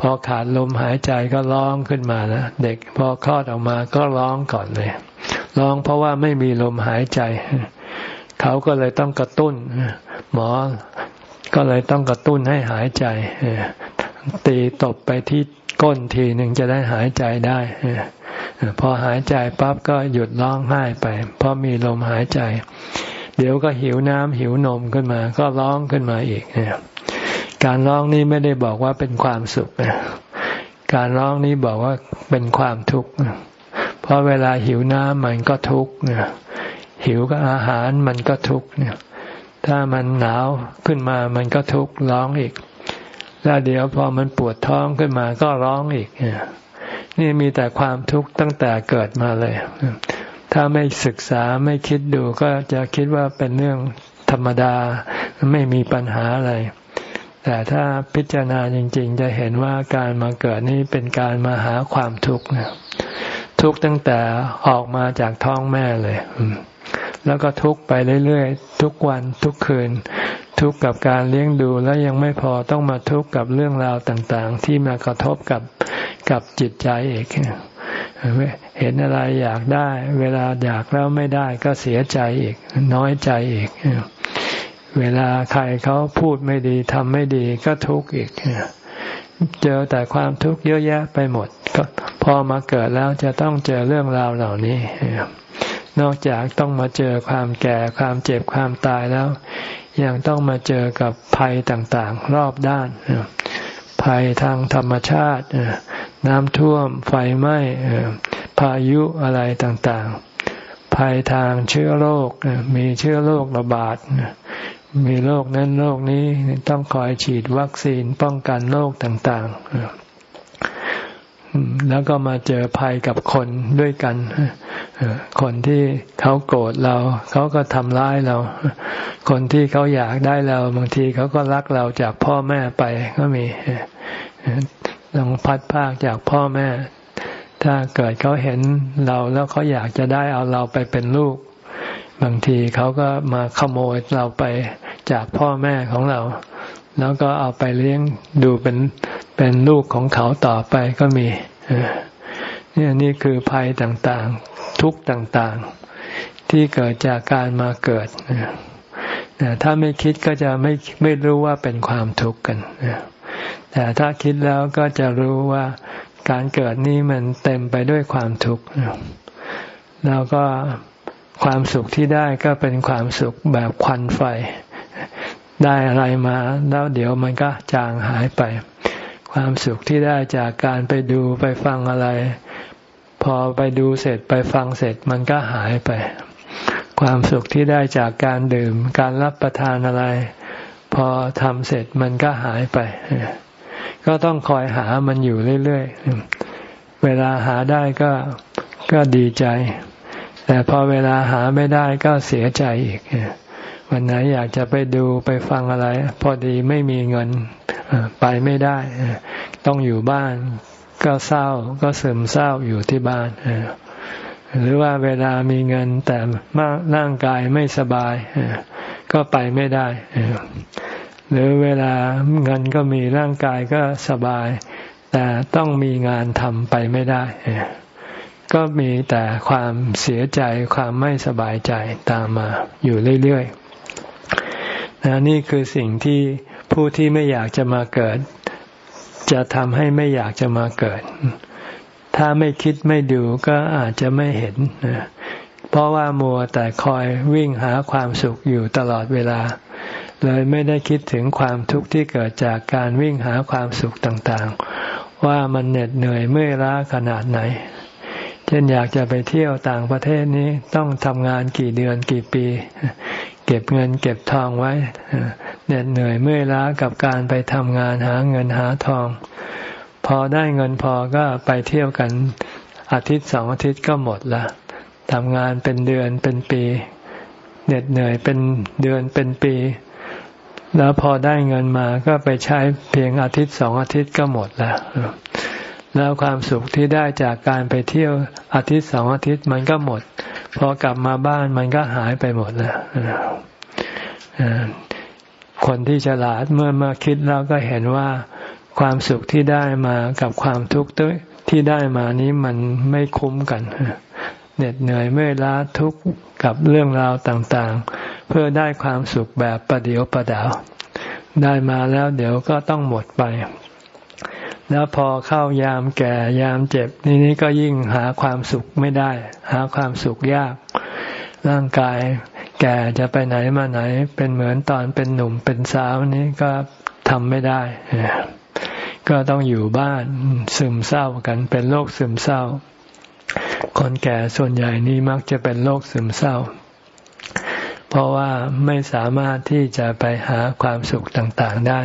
พอขาดลมหายใจก็ร้องขึ้นมานะเด็กพอคลอดออกมาก็ร้องก่อนเลยร้องเพราะว่าไม่มีลมหายใจ เขาก็เลยต้องกระตุ้น หมอก็เลยต้องกระตุ้นให้หายใจตีตบไปที่ก้นทีหนึ่งจะได้หายใจได้พอหายใจปั๊บก็หยุดร้องไห้ไป เพราะมีลมหายใจ เดี๋ยวก็หิวน้ำหิวนมขึ้นมา ก็ร้องขึ้นมาอีก การร้องนี้ไม่ได้บอกว่าเป็นความสุข การร้องนี้บอกว่าเป็นความทุกข์ เพราะเวลาหิวน้ำมันก็ทุกข์หิวกับอาหารมันก็ทุกข์เนี่ย ถ้ามันหนาวขึ้นมามันก็ทุกข์ร้องอีก แล้วเดี๋ยวพอมันปวดท้องขึ้นมาก็ร้องอีกนี่มีแต่ความทุกข์ตั้งแต่เกิดมาเลย ถ้าไม่ศึกษาไม่คิดดูก็จะคิดว่าเป็นเรื่องธรรมดาไม่มีปัญหาอะไร แต่ถ้าพิจารณาจริง ๆ จะเห็นว่าการมาเกิดนี้เป็นการมาหาความทุกข์ทุกข์ตั้งแต่ออกมาจากท้องแม่เลย แล้วก็ทุกข์ไปเรื่อยๆ ทุกวันทุกคืน ทุกข์กับการเลี้ยงดูแล้วยังไม่พอต้องมาทุกข์กับเรื่องราวต่าง ๆ ที่มากระทบกับกับจิตใจเอกเห็นอะไรอยากได้ เวลาอยากแล้วไม่ได้ก็เสียใจอีก น้อยใจอีก เวลาใครเขาพูดไม่ดีทำไม่ดีก็ทุกข์อีก เจอแต่ความทุกข์เยอะแยะไปหมด ก็พอมาเกิดแล้วจะต้องเจอเรื่องราวเหล่านี้ นอกจากต้องมาเจอความแก่ความเจ็บความตายแล้ว ยังต้องมาเจอกับภัยต่างๆ รอบด้าน ภัยทางธรรมชาติ น้ำท่วม ไฟไหม้พายุอะไรต่างๆ ภัยทางเชื้อโรค มีเชื้อโรคระบาด มีโรคนั้นโรคนี้ต้องคอยฉีดวัคซีนป้องกันโรคต่าง ๆ แล้วก็มาเจอภัยกับคนด้วยกัน คนที่เขาโกรธเรา เขาก็ทำร้ายเรา คนที่เขาอยากได้เรา บางทีเขาก็รักเราจากพ่อแม่ไปก็มีต้องพัดพากจากพ่อแม่ ถ้าเกิดเขาเห็นเราแล้วเขาอยากจะได้เอาเราไปเป็นลูก บางทีเขาก็มาขโมยเราไปจากพ่อแม่ของเรา แล้วก็เอาไปเลี้ยงดูเป็นเป็นลูกของเขาต่อไปก็มีเนี่ยนี่คือภัยต่างๆ ทุกต่างๆ ที่เกิดจากการมาเกิดถ้าไม่คิดก็จะไม่ไม่รู้ว่าเป็นความทุกข์กันแต่ถ้าคิดแล้วก็จะรู้ว่าการเกิดนี้มันเต็มไปด้วยความทุกข์แล้วก็ ความสุขที่ได้ก็เป็นความสุขแบบควันไฟ ได้อะไรมาแล้วเดี๋ยวมันก็จางหายไป ความสุขที่ได้จากการไปดูไปฟังอะไร พอไปดูเสร็จไปฟังเสร็จมันก็หายไป ความสุขที่ได้จากการดื่ม การรับประทานอะไร พอทำเสร็จมันก็หายไป ก็ต้องคอยหามันอยู่เรื่อยๆเวลาหาได้ก็ก็ดีใจ แต่พอเวลาหาไม่ได้ก็เสียใจอีก วันไหนอยากจะไปดูไปฟังอะไร พอดีไม่มีเงินไปไม่ได้ ต้องอยู่บ้านก็เศร้าก็ซึมเศร้าอยู่ที่บ้านหรือว่าเวลามีเงินแต่ร่างกายไม่สบายก็ไปไม่ได้หรือเวลาเงินก็มีร่างกายก็สบาย แต่ต้องมีงานทำไปไม่ได้ ก็มีแต่ความเสียใจความไม่สบายใจตามมาอยู่เรื่อยๆนนี่คือสิ่งที่ผู้ที่ไม่อยากจะมาเกิด จะทำให้ไม่อยากจะมาเกิด ถ้าไม่คิดไม่ดูก็อาจจะไม่เห็นเพราะว่ามัวแต่คอยวิ่งหาความสุขอยู่ตลอดเวลา เลยไม่ได้คิดถึงความทุกข์ที่เกิดจากการวิ่งหาความสุขต่างๆ ว่ามันเหน็ดเหนื่อยเมื่อยล้าขนาดไหน เช่นอยากจะไปเที่ยวต่างประเทศนี้ต้องทำงานกี่เดือนกี่ปี เก็บเงินเก็บทองไว้เหน็ดเหนื่อยเมื่อยล้ากับการไปทำงานหาเงินหาทอง พอได้เงินพอก็ไปเที่ยวกันอาทิตย์สองอาทิตย์ก็หมดละทำงานเป็นเดือนเป็นปีเหน็ดเหนื่อยเป็นเดือนเป็นปี แล้วพอได้เงินมาก็ไปใช้เพียงอาทิตย์สองอาทิตย์ก็หมดแล้ว แล้วความสุขที่ได้จากการไปเที่ยวอาทิตย์สองอาทิตย์มันก็หมด พอกลับมาบ้านมันก็หายไปหมดแล้วคนที่ฉลาดเมื่อมาคิดแล้วก็เห็นว่าความสุขที่ได้มากับความทุกข์ที่ได้มานี้มันไม่คุ้มกันเหน็ดเหนื่อยเมื่อยล้าทุกข์กับเรื่องราวต่างๆ เพื่อได้ความสุขแบบประเดียวประดาว ได้มาแล้วเดี๋ยวก็ต้องหมดไป แล้วพอเข้ายามแก่ยามเจ็บ นี่นี่ก็ยิ่งหาความสุขไม่ได้ หาความสุขยาก ร่างกายแก่จะไปไหนมาไหน เป็นเหมือนตอนเป็นหนุ่มเป็นสาวนี้ก็ทำไม่ได้ ก็ต้องอยู่บ้านซึมเศร้ากันเป็นโรคซึมเศร้า คนแก่ส่วนใหญ่นี้มักจะเป็นโรคซึมเศร้า เพราะว่าไม่สามารถที่จะไปหาความสุขต่างๆได้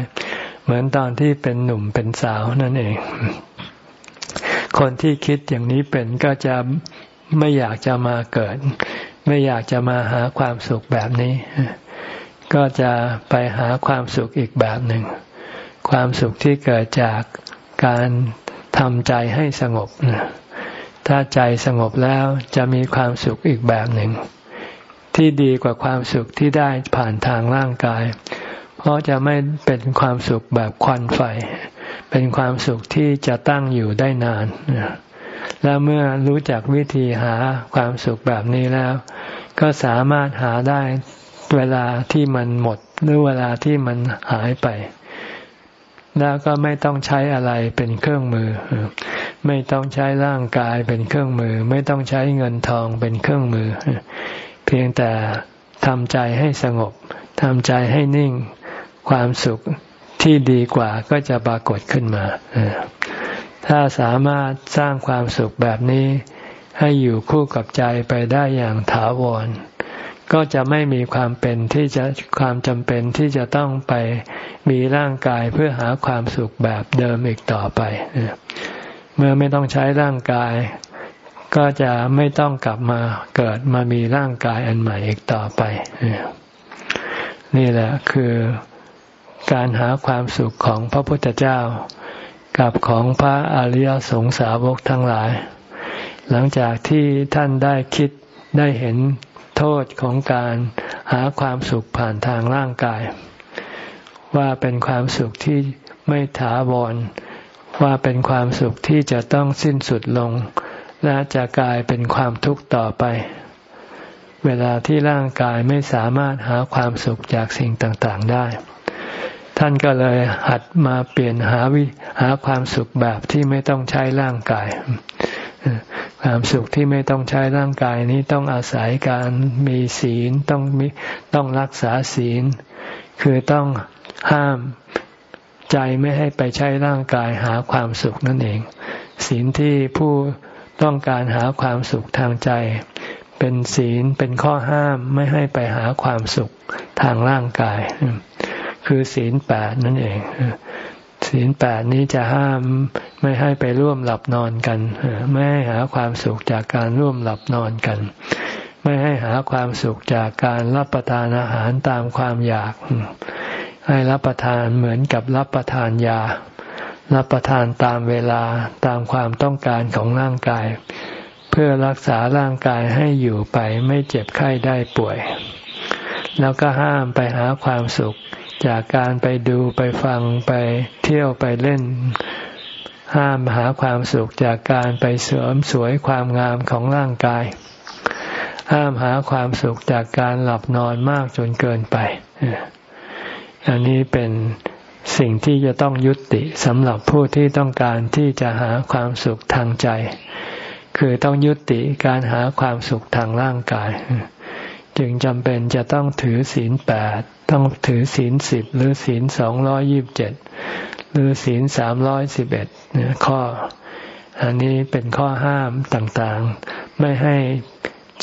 เหมือนตอนที่เป็นหนุ่มเป็นสาวนั่นเอง คนที่คิดอย่างนี้เป็นก็จะไม่อยากจะมาเกิด ไม่อยากจะมาหาความสุขแบบนี้ ก็จะไปหาความสุขอีกแบบหนึ่ง ความสุขที่เกิดจากการทำใจให้สงบถ้าใจสงบแล้วจะมีความสุขอีกแบบหนึ่ง ที่ดีกว่าความสุขที่ได้ผ่านทางร่างกาย เพราะจะไม่เป็นความสุขแบบควันไฟ เป็นความสุขที่จะตั้งอยู่ได้นาน แล้วเมื่อรู้จักวิธีหาความสุขแบบนี้แล้ว ก็สามารถหาได้เวลาที่มันหมด หรือเวลาที่มันหายไป แล้วก็ไม่ต้องใช้อะไรเป็นเครื่องมือ ไม่ต้องใช้ร่างกายเป็นเครื่องมือ ไม่ต้องใช้เงินทองเป็นเครื่องมือ เพียงแต่ทำใจให้สงบทำใจให้นิ่ง ความสุขที่ดีกว่าก็จะปรากฏขึ้นมา ถ้าสามารถสร้างความสุขแบบนี้ให้อยู่คู่กับใจไปได้อย่างถาวร ก็จะไม่มีความเป็นที่จะความจำเป็นที่จะต้องไปมีร่างกายเพื่อหาความสุขแบบเดิมอีกต่อไป เมื่อไม่ต้องใช้ร่างกาย ก็จะไม่ต้องกลับมาเกิดมามีร่างกายอันใหม่อีกต่อไป นี่แหละคือ การหาความสุขของพระพุทธเจ้า กับของพระอริยสงสาวกทั้งหลาย หลังจากที่ท่านได้คิดได้เห็นโทษของการหาความสุขผ่านทางร่างกาย ว่าเป็นความสุขที่ไม่ถาวร ว่าเป็นความสุขที่จะต้องสิ้นสุดลง และจะกลายเป็นความทุกข์ต่อไป เวลาที่ร่างกายไม่สามารถหาความสุขจากสิ่งต่างๆได้ ท่านก็เลยหัดมาเปลี่ยนหาวิหาความสุขแบบที่ไม่ต้องใช้ร่างกาย ความสุขที่ไม่ต้องใช้ร่างกายนี้ต้องอาศัยการมีศีลต้องมีต้องรักษาศีล คือต้องห้ามใจไม่ให้ไปใช้ร่างกายหาความสุขนั่นเอง ศีลที่ผู้ต้องการหาความสุขทางใจ เป็นศีลเป็นข้อห้ามไม่ให้ไปหาความสุขทางร่างกาย คือศีลแปดนั่นเอง ศีลแปดนี้จะห้ามไม่ให้ไปร่วมหลับนอนกัน ไม่ให้หาความสุขจากการร่วมหลับนอนกัน ไม่ให้หาความสุขจากการรับประทานอาหารตามความอยาก ให้รับประทานเหมือนกับรับประทานยา รับประทานตามเวลาตามความต้องการของร่างกาย เพื่อรักษาร่างกายให้อยู่ไปไม่เจ็บไข้ได้ป่วย แล้วก็ห้ามไปหาความสุข จากการไปดูไปฟังไปเที่ยวไปเล่น ห้ามหาความสุขจากการไปเสริมสวยความงามของร่างกาย ห้ามหาความสุขจากการหลับนอนมากจนเกินไป อันนี้เป็นสิ่งที่จะต้องยุติสำหรับผู้ที่ต้องการที่จะหาความสุขทางใจ คือต้องยุติการหาความสุขทางร่างกาย จึงจำเป็นจะต้องถือศีลแปดต้องถือศีลสิบหรือศีลสองร้อยิบเจ็ดหรือศีลสามร้อยสิบเอ็ดข้อ อันนี้เป็นข้อห้ามต่างๆ ไม่ให้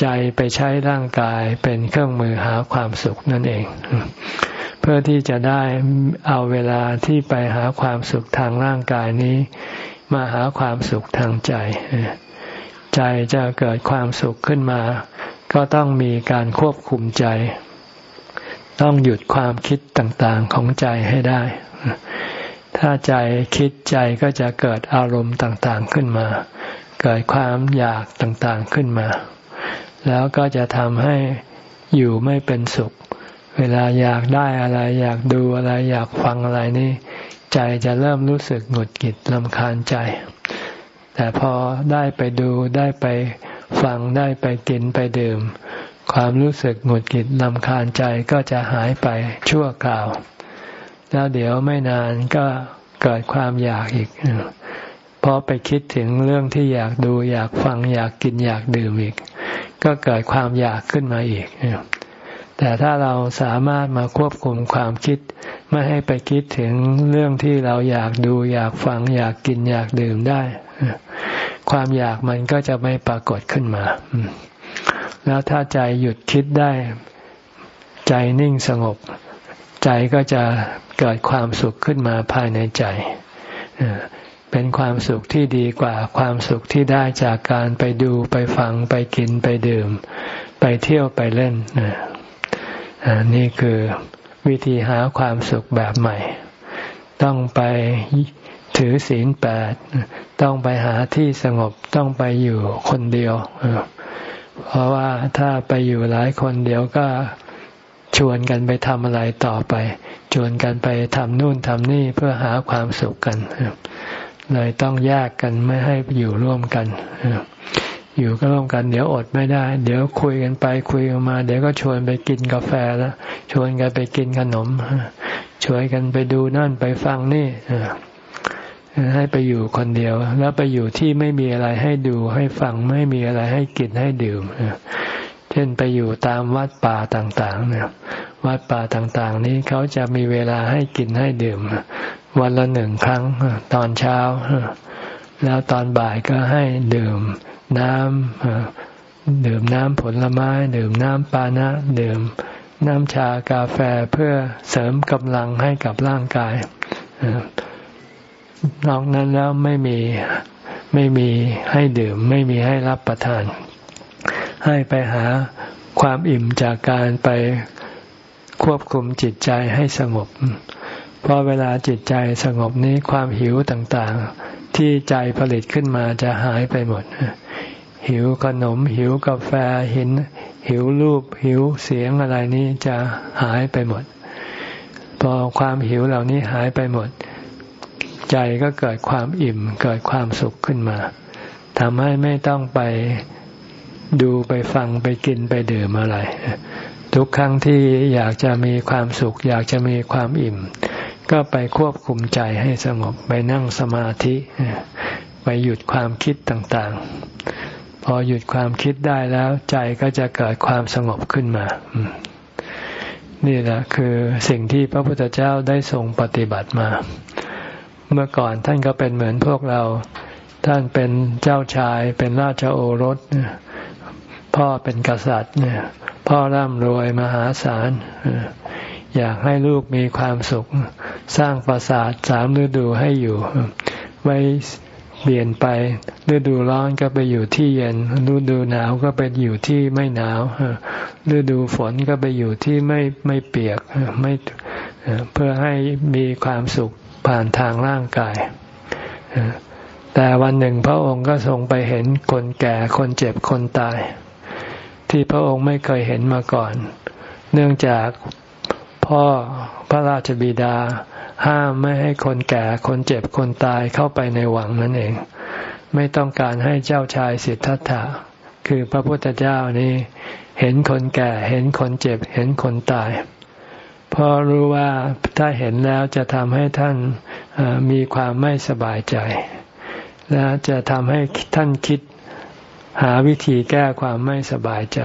ใจไปใช้ร่างกายเป็นเครื่องมือหาความสุขนั่นเอง เพื่อที่จะได้เอาเวลาที่ไปหาความสุขทางร่างกายนี้ มาหาความสุขทางใจ ใจจะเกิดความสุขขึ้นมา ก็ต้องมีการควบคุมใจ ต้องหยุดความคิดต่างๆของใจให้ได้ ถ้าใจคิดใจก็จะเกิดอารมณ์ต่างๆขึ้นมา เกิดความอยากต่างๆขึ้นมา แล้วก็จะทำให้อยู่ไม่เป็นสุข เวลาอยากได้อะไร อยากดูอะไรอยากฟังอะไรนี่ ใจจะเริ่มรู้สึกหงุดหงิดลำคาญใจ แต่พอได้ไปดูได้ไป ฟังได้ไปกินไปดื่ม ความรู้สึกหงุดหงิดลำคาญใจก็จะหายไปชั่วคราว แล้วเดี๋ยวไม่นานก็เกิดความอยากอีกเพราะไปคิดถึงเรื่องที่อยากดูอยากฟังอยากกินอยากดื่มอีก ก็เกิดความอยากขึ้นมาอีกแต่ถ้าเราสามารถมาควบคุมความคิด ไม่ให้ไปคิดถึงเรื่องที่เราอยากดูอยากฟังอยากกินอยากดื่มได้ ความอยากมันก็จะไม่ปรากฏขึ้นมา แล้วถ้าใจหยุดคิดได้ ใจนิ่งสงบ ใจก็จะเกิดความสุขขึ้นมาภายในใจ เป็นความสุขที่ดีกว่าความสุขที่ได้จากการไปดูไปฟังไปกินไปดื่ม ไปเที่ยวไปเล่น นี่คือวิธีหาความสุขแบบใหม่ ต้องไป ถือศีลแปดต้องไปหาที่สงบต้องไปอยู่คนเดียว เพราะว่าถ้าไปอยู่หลายคนเดียวก็ชวนกันไปทำอะไรต่อไป ชวนกันไปทำนู่นทำนี่เพื่อหาความสุขกัน เลยต้องแยกกันไม่ให้อยู่ร่วมกันอยู่ก็ร่วมกันเดี๋ยวอดไม่ได้ เดี๋ยวคุยกันไปคุยกันมา เดี๋ยวก็ชวนไปกินกาแฟแล้วชวนกันไปกินขนมชวนกันไปดูนั่นไปฟังนี่ ให้ไปอยู่คนเดียว แล้วไปอยู่ที่ไม่มีอะไรให้ดูให้ฟังไม่มีอะไรให้กินให้ดื่มเช่นไปอยู่ตามวัดป่าต่างๆเนี่ยวัดป่าต่างๆ นี้เขาจะมีเวลาให้กินให้ดื่ม วันละหนึ่งครั้งตอนเช้า แล้วตอนบ่ายก็ให้ดื่มน้ำดื่มน้ำผลไม้ ดื่มน้ำปานะดื่มน้ำชากาแฟเพื่อเสริมกำลังให้กับร่างกาย นอกนั้นแล้วไม่มีไม่มีให้ดื่ม ไม่มีให้รับประทาน ให้ไปหาความอิ่มจากการไปควบคุมจิตใจให้สงบ เพราะเวลาจิตใจสงบนี้ความหิวต่างๆ ที่ใจผลิตขึ้นมาจะหายไปหมด หิวขนม หิวกาแฟหิน หิวรูป หิวเสียงอะไรนี้จะหายไปหมด พอความหิวเหล่านี้หายไปหมด ใจก็เกิดความอิ่ม เกิดความสุขขึ้นมาทำให้ไม่ต้องไปดูไปฟังไปกินไปดื่มอะไร ทุกครั้งที่อยากจะมีความสุข อยากจะมีความอิ่ม ก็ไปควบคุมใจให้สงบไปนั่งสมาธิ ไปหยุดความคิดต่างๆ พอหยุดความคิดได้แล้วใจก็จะเกิดความสงบขึ้นมา นี่แหละคือสิ่งที่พระพุทธเจ้าได้ทรงปฏิบัติมา เมื่อก่อนท่านก็เป็นเหมือนพวกเรา ท่านเป็นเจ้าชาย เป็นราชโอรส พ่อเป็นกษัตริย์เนี่ยพ่อร่ำรวยมหาศาล อยากให้ลูกมีความสุข สร้างปราสาทสามฤดูให้อยู่ ไว้เปลี่ยนไปฤดูร้อนก็ไปอยู่ที่เย็นฤดูหนาวก็ไปอยู่ที่ไม่หนาวฤดูฝนก็ไปอยู่ที่ไม่ไม่เปียกไม่เพื่อให้มีความสุข ผ่านทางร่างกาย แต่วันหนึ่งพระองค์ก็ทรงไปเห็นคนแก่คนเจ็บคนตาย ที่พระองค์ไม่เคยเห็นมาก่อน เนื่องจากพ่อพระราชบิดาห้ามไม่ให้คนแก่คนเจ็บคนตายเข้าไปในวังนั่นเอง ไม่ต้องการให้เจ้าชายสิทธัตถะ คือพระพุทธเจ้านี้ เห็นคนแก่เห็นคนเจ็บเห็นคนตาย เพราะรู้ว่าถ้าเห็นแล้วจะทำให้ท่านมีความไม่สบายใจ และจะทำให้ท่านคิดหาวิธีแก้ความไม่สบายใจ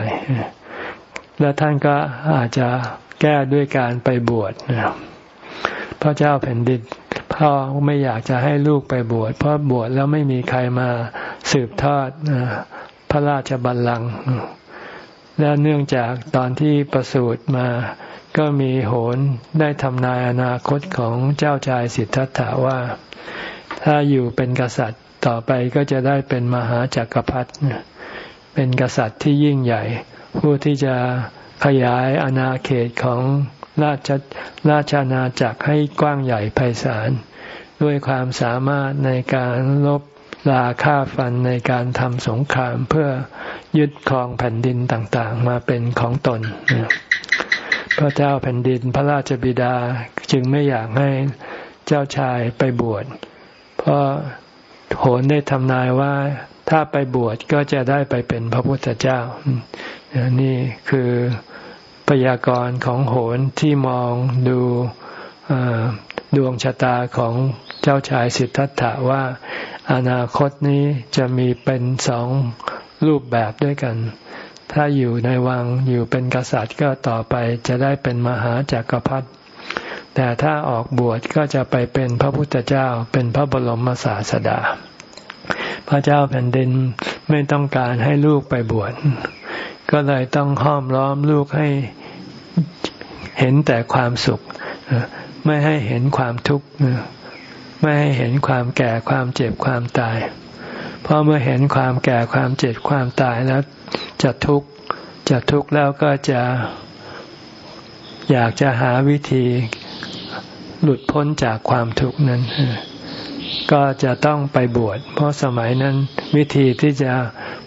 และท่านก็อาจจะแก้ด้วยการไปบวชนะพระเจ้าแผ่นดินพ่อไม่อยากจะให้ลูกไปบวชเพราะบวชแล้วไม่มีใครมาสืบทอดพระราชบัลลังก์และเนื่องจากตอนที่ประสูติมา ก็มีโหนได้ทำนายอนาคตของเจ้าชายสิทธัตถะว่า ถ้าอยู่เป็นกษัตริย์ต่อไปก็จะได้เป็นมหาจักรพรรดิเป็นกษัตริย์ที่ยิ่งใหญ่ ผู้ที่จะขยายอาณาเขตของราชราชาณาจักรให้กว้างใหญ่ไพศาลด้วยความสามารถในการลบลาฆ่าฟันในการทำสงครามเพื่อยึดครองแผ่นดินต่างๆ มาเป็นของตน พระเจ้าแผ่นดินพระราชบิดาจึงไม่อยากให้เจ้าชายไปบวช เพราะโหนได้ทำนายว่าถ้าไปบวชก็จะได้ไปเป็นพระพุทธเจ้า นี่คือพยากรณ์ของโหนที่มองดูดวงชะตาของเจ้าชายสิทธัตถะว่า อนาคตนี้จะมีเป็นสองรูปแบบด้วยกัน ถ้าอยู่ในวังอยู่เป็นกษัตริย์ก็ต่อไปจะได้เป็นมหาจากักรพรรดิแต่ถ้าออกบวชก็จะไปเป็นพระพุทธเจ้าเป็นพระบรมศาสดา พระเจ้าแผ่นดินไม่ต้องการให้ลูกไปบวช ก็เลยต้องห้อมล้อมลูกให้เห็นแต่ความสุข ไม่ให้เห็นความทุกข์ไม่ให้เห็นความแก่ความเจ็บความตาย เพราะเมื่อเห็นความแก่ความเจ็บความตายแล้ว จะทุกข์จะทุกข์แล้วก็จะอยากจะหาวิธีหลุดพ้นจากความทุกข์นั้น ก็จะต้องไปบวช เพราะสมัยนั้นวิธีที่จะ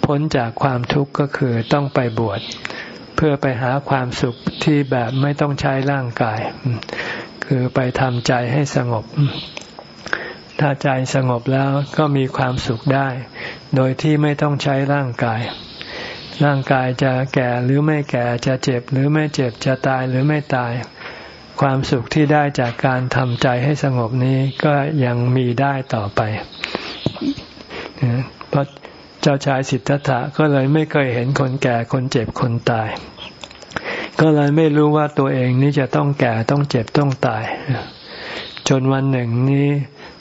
พ้นจากความทุกข์ก็คือต้องไปบวช เพื่อไปหาความสุขที่แบบไม่ต้องใช้ร่างกาย คือไปทำใจให้สงบ ถ้าใจสงบแล้วก็มีความสุขได้ โดยที่ไม่ต้องใช้ร่างกาย ร่างกายจะแก่หรือไม่แก่จะเจ็บ หรือไม่เจ็บจะตายหรือไม่ตาย ความสุขที่ได้จากการทำใจให้สงบนี้ก็ยังมีได้ต่อไปเพราะเจ้าชายสิทธัตถะก็เลยไม่เคยเห็นคนแก่คนเจ็บคนตาย ก็เลยไม่รู้ว่าตัวเองนี่จะต้องแก่ต้องเจ็บต้องตาย จนวันหนึ่งนี้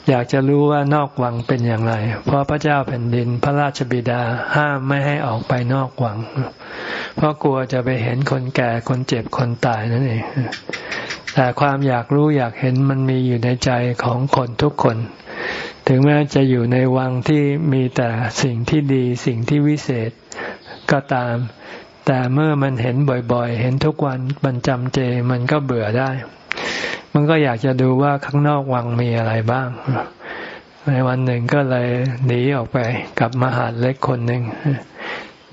อยากจะรู้ว่านอกวังเป็นอย่างไร เพราะพระเจ้าแผ่นดินพระราชบิดาห้ามไม่ให้ออกไปนอกวัง เพราะกลัวจะไปเห็นคนแก่คนเจ็บคนตายนั่นเอง แต่ความอยากรู้อยากเห็นมันมีอยู่ในใจของคนทุกคน ถึงแม้จะอยู่ในวังที่มีแต่สิ่งที่ดีสิ่งที่วิเศษก็ตาม แต่เมื่อมันเห็นบ่อยๆ เห็นทุกวันมันจำเจมันก็เบื่อได้ มันก็อยากจะดูว่าข้างนอกวังมีอะไรบ้าง ในวันหนึ่งก็เลยหนีออกไปกับมหาดเล็กคนหนึ่ง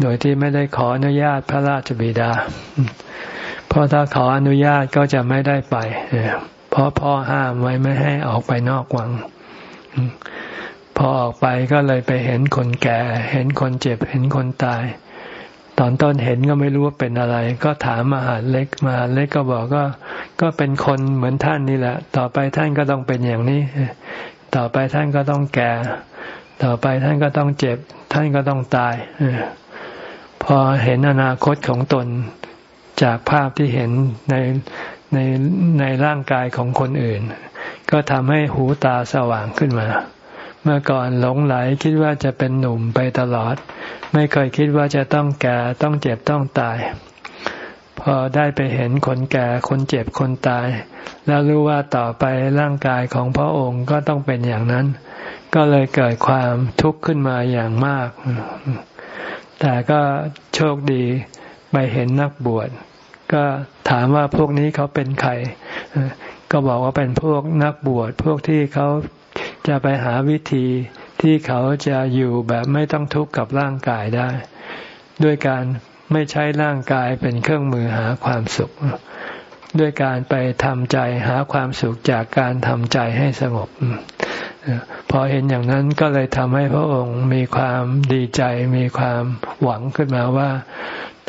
โดยที่ไม่ได้ขออนุญาตพระราชบิดา เพราะถ้าขออนุญาตก็จะไม่ได้ไป เพราะพ่อห้ามไว้ไม่ให้ออกไปนอกวัง พอออกไปก็เลยไปเห็นคนแก่ เห็นคนเจ็บ เห็นคนตาย ตอนต้นเห็นก็ไม่รู้ว่าเป็นอะไร ก็ถามมหาเล็กมหาเล็กก็บอกก็ ก็เป็นคนเหมือนท่านนี่แหละ ต่อไปท่านก็ต้องเป็นอย่างนี้ ต่อไปท่านก็ต้องแก่ ต่อไปท่านก็ต้องเจ็บ ท่านก็ต้องตายพอเห็นอนาคตของตนจากภาพที่เห็นในในในร่างกายของคนอื่น ก็ทำให้หูตาสว่างขึ้นมา เมื่อก่อนหลงไหลคิดว่าจะเป็นหนุ่มไปตลอด ไม่เคยคิดว่าจะต้องแก่ต้องเจ็บต้องตาย พอได้ไปเห็นคนแก่คนเจ็บคนตาย แล้วรู้ว่าต่อไปร่างกายของพระองค์ก็ต้องเป็นอย่างนั้น ก็เลยเกิดความทุกข์ขึ้นมาอย่างมาก แต่ก็โชคดีไปเห็นนักบวชก็ถามว่าพวกนี้เขาเป็นใคร ก็บอกว่าเป็นพวกนักบวชพวกที่เขา จะไปหาวิธีที่เขาจะอยู่แบบไม่ต้องทุกข์กับร่างกายได้ ด้วยการไม่ใช้ร่างกายเป็นเครื่องมือหาความสุข ด้วยการไปทำใจหาความสุขจากการทำใจให้สงบ พอเห็นอย่างนั้นก็เลยทำให้พระองค์มีความดีใจมีความหวังขึ้นมาว่า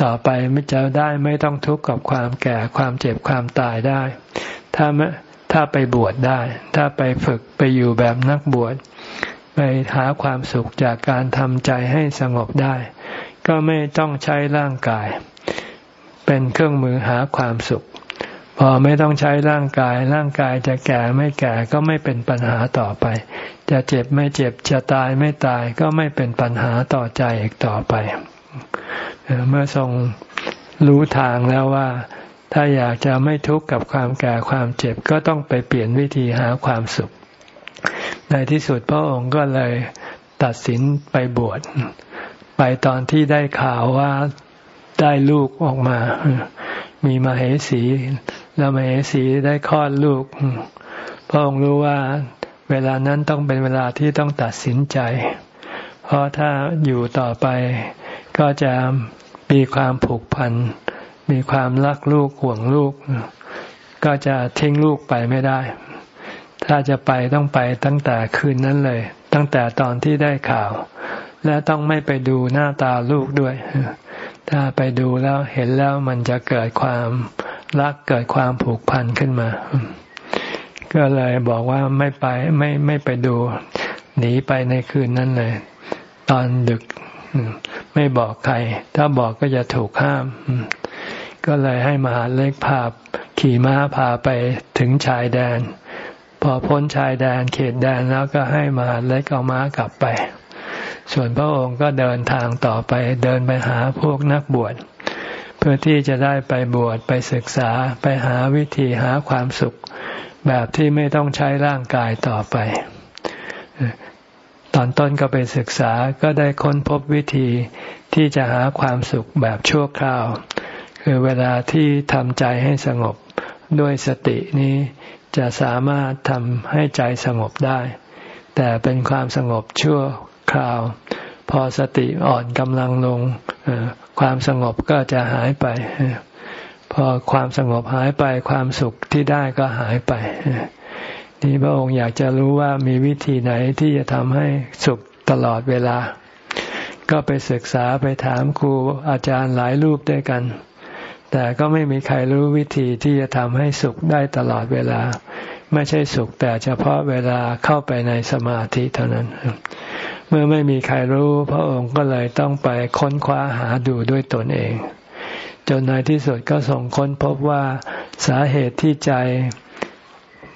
ต่อไปไม่จะได้ไม่ต้องทุกข์กับความแก่ความเจ็บความตายได้ ถ้า ถ้าไปบวชได้ ถ้าไปฝึกไปอยู่แบบนักบวช ไปหาความสุขจากการทำใจให้สงบได้ ก็ไม่ต้องใช้ร่างกาย เป็นเครื่องมือหาความสุข พอไม่ต้องใช้ร่างกาย ร่างกายจะแก่ไม่แก่ก็ไม่เป็นปัญหาต่อไป จะเจ็บไม่เจ็บ จะตายไม่ตายก็ไม่เป็นปัญหาต่อใจอีกต่อไป เมื่อทรงรู้ทางแล้วว่า ถ้าอยากจะไม่ทุกข์กับความแก่ความเจ็บก็ต้องไปเปลี่ยนวิธีหาความสุข ในที่สุดพระองค์ก็เลยตัดสินไปบวช ไปตอนที่ได้ข่าวว่าได้ลูกออกมา มีมาเหสี แล้วมาเหสีได้คลอดลูก พระองค์รู้ว่าเวลานั้นต้องเป็นเวลาที่ต้องตัดสินใจ เพราะถ้าอยู่ต่อไปก็จะมีความผูกพัน มีความรักลูกห่วงลูก ก็จะทิ้งลูกไปไม่ได้ ถ้าจะไปต้องไปตั้งแต่คืนนั้นเลย ตั้งแต่ตอนที่ได้ข่าว และต้องไม่ไปดูหน้าตาลูกด้วย ถ้าไปดูแล้วเห็นแล้วมันจะเกิดความรักเกิดความผูกพันขึ้นมา ก็เลยบอกว่าไม่ไปไม่ไม่ไปดู หนีไปในคืนนั้นเลย ตอนดึกไม่บอกใคร ถ้าบอกก็จะถูกห้าม ก็เลยให้มหาเล็กพาขี่ม้าพาไปถึงชายแดน พอพ้นชายแดนเขตแดนแล้วก็ให้มหาเล็กเอาม้ากลับไป ส่วนพระองค์ก็เดินทางต่อไปเดินไปหาพวกนักบวช เพื่อที่จะได้ไปบวชไปศึกษาไปหาวิธีหาความสุข แบบที่ไม่ต้องใช้ร่างกายต่อไป ตอนต้นก็ไปศึกษาก็ได้ค้นพบวิธีที่จะหาความสุขแบบชั่วคราว คือเวลาที่ทำใจให้สงบด้วยสตินี้จะสามารถทำให้ใจสงบได้ แต่เป็นความสงบชั่วคราว พอสติอ่อนกำลังลง ความสงบก็จะหายไป พอความสงบหายไปความสุขที่ได้ก็หายไป นี่พระองค์อยากจะรู้ว่ามีวิธีไหนที่จะทำให้สุขตลอดเวลา ก็ไปศึกษาไปถามครูอาจารย์หลายรูปด้วยกัน แต่ก็ไม่มีใครรู้วิธีที่จะทำให้สุขได้ตลอดเวลา ไม่ใช่สุขแต่เฉพาะเวลาเข้าไปในสมาธิเท่านั้น เมื่อไม่มีใครรู้พระองค์ก็เลยต้องไปค้นคว้าหาดูด้วยตนเอง จนในที่สุดก็ส่งค้นพบว่าสาเหตุที่ใจ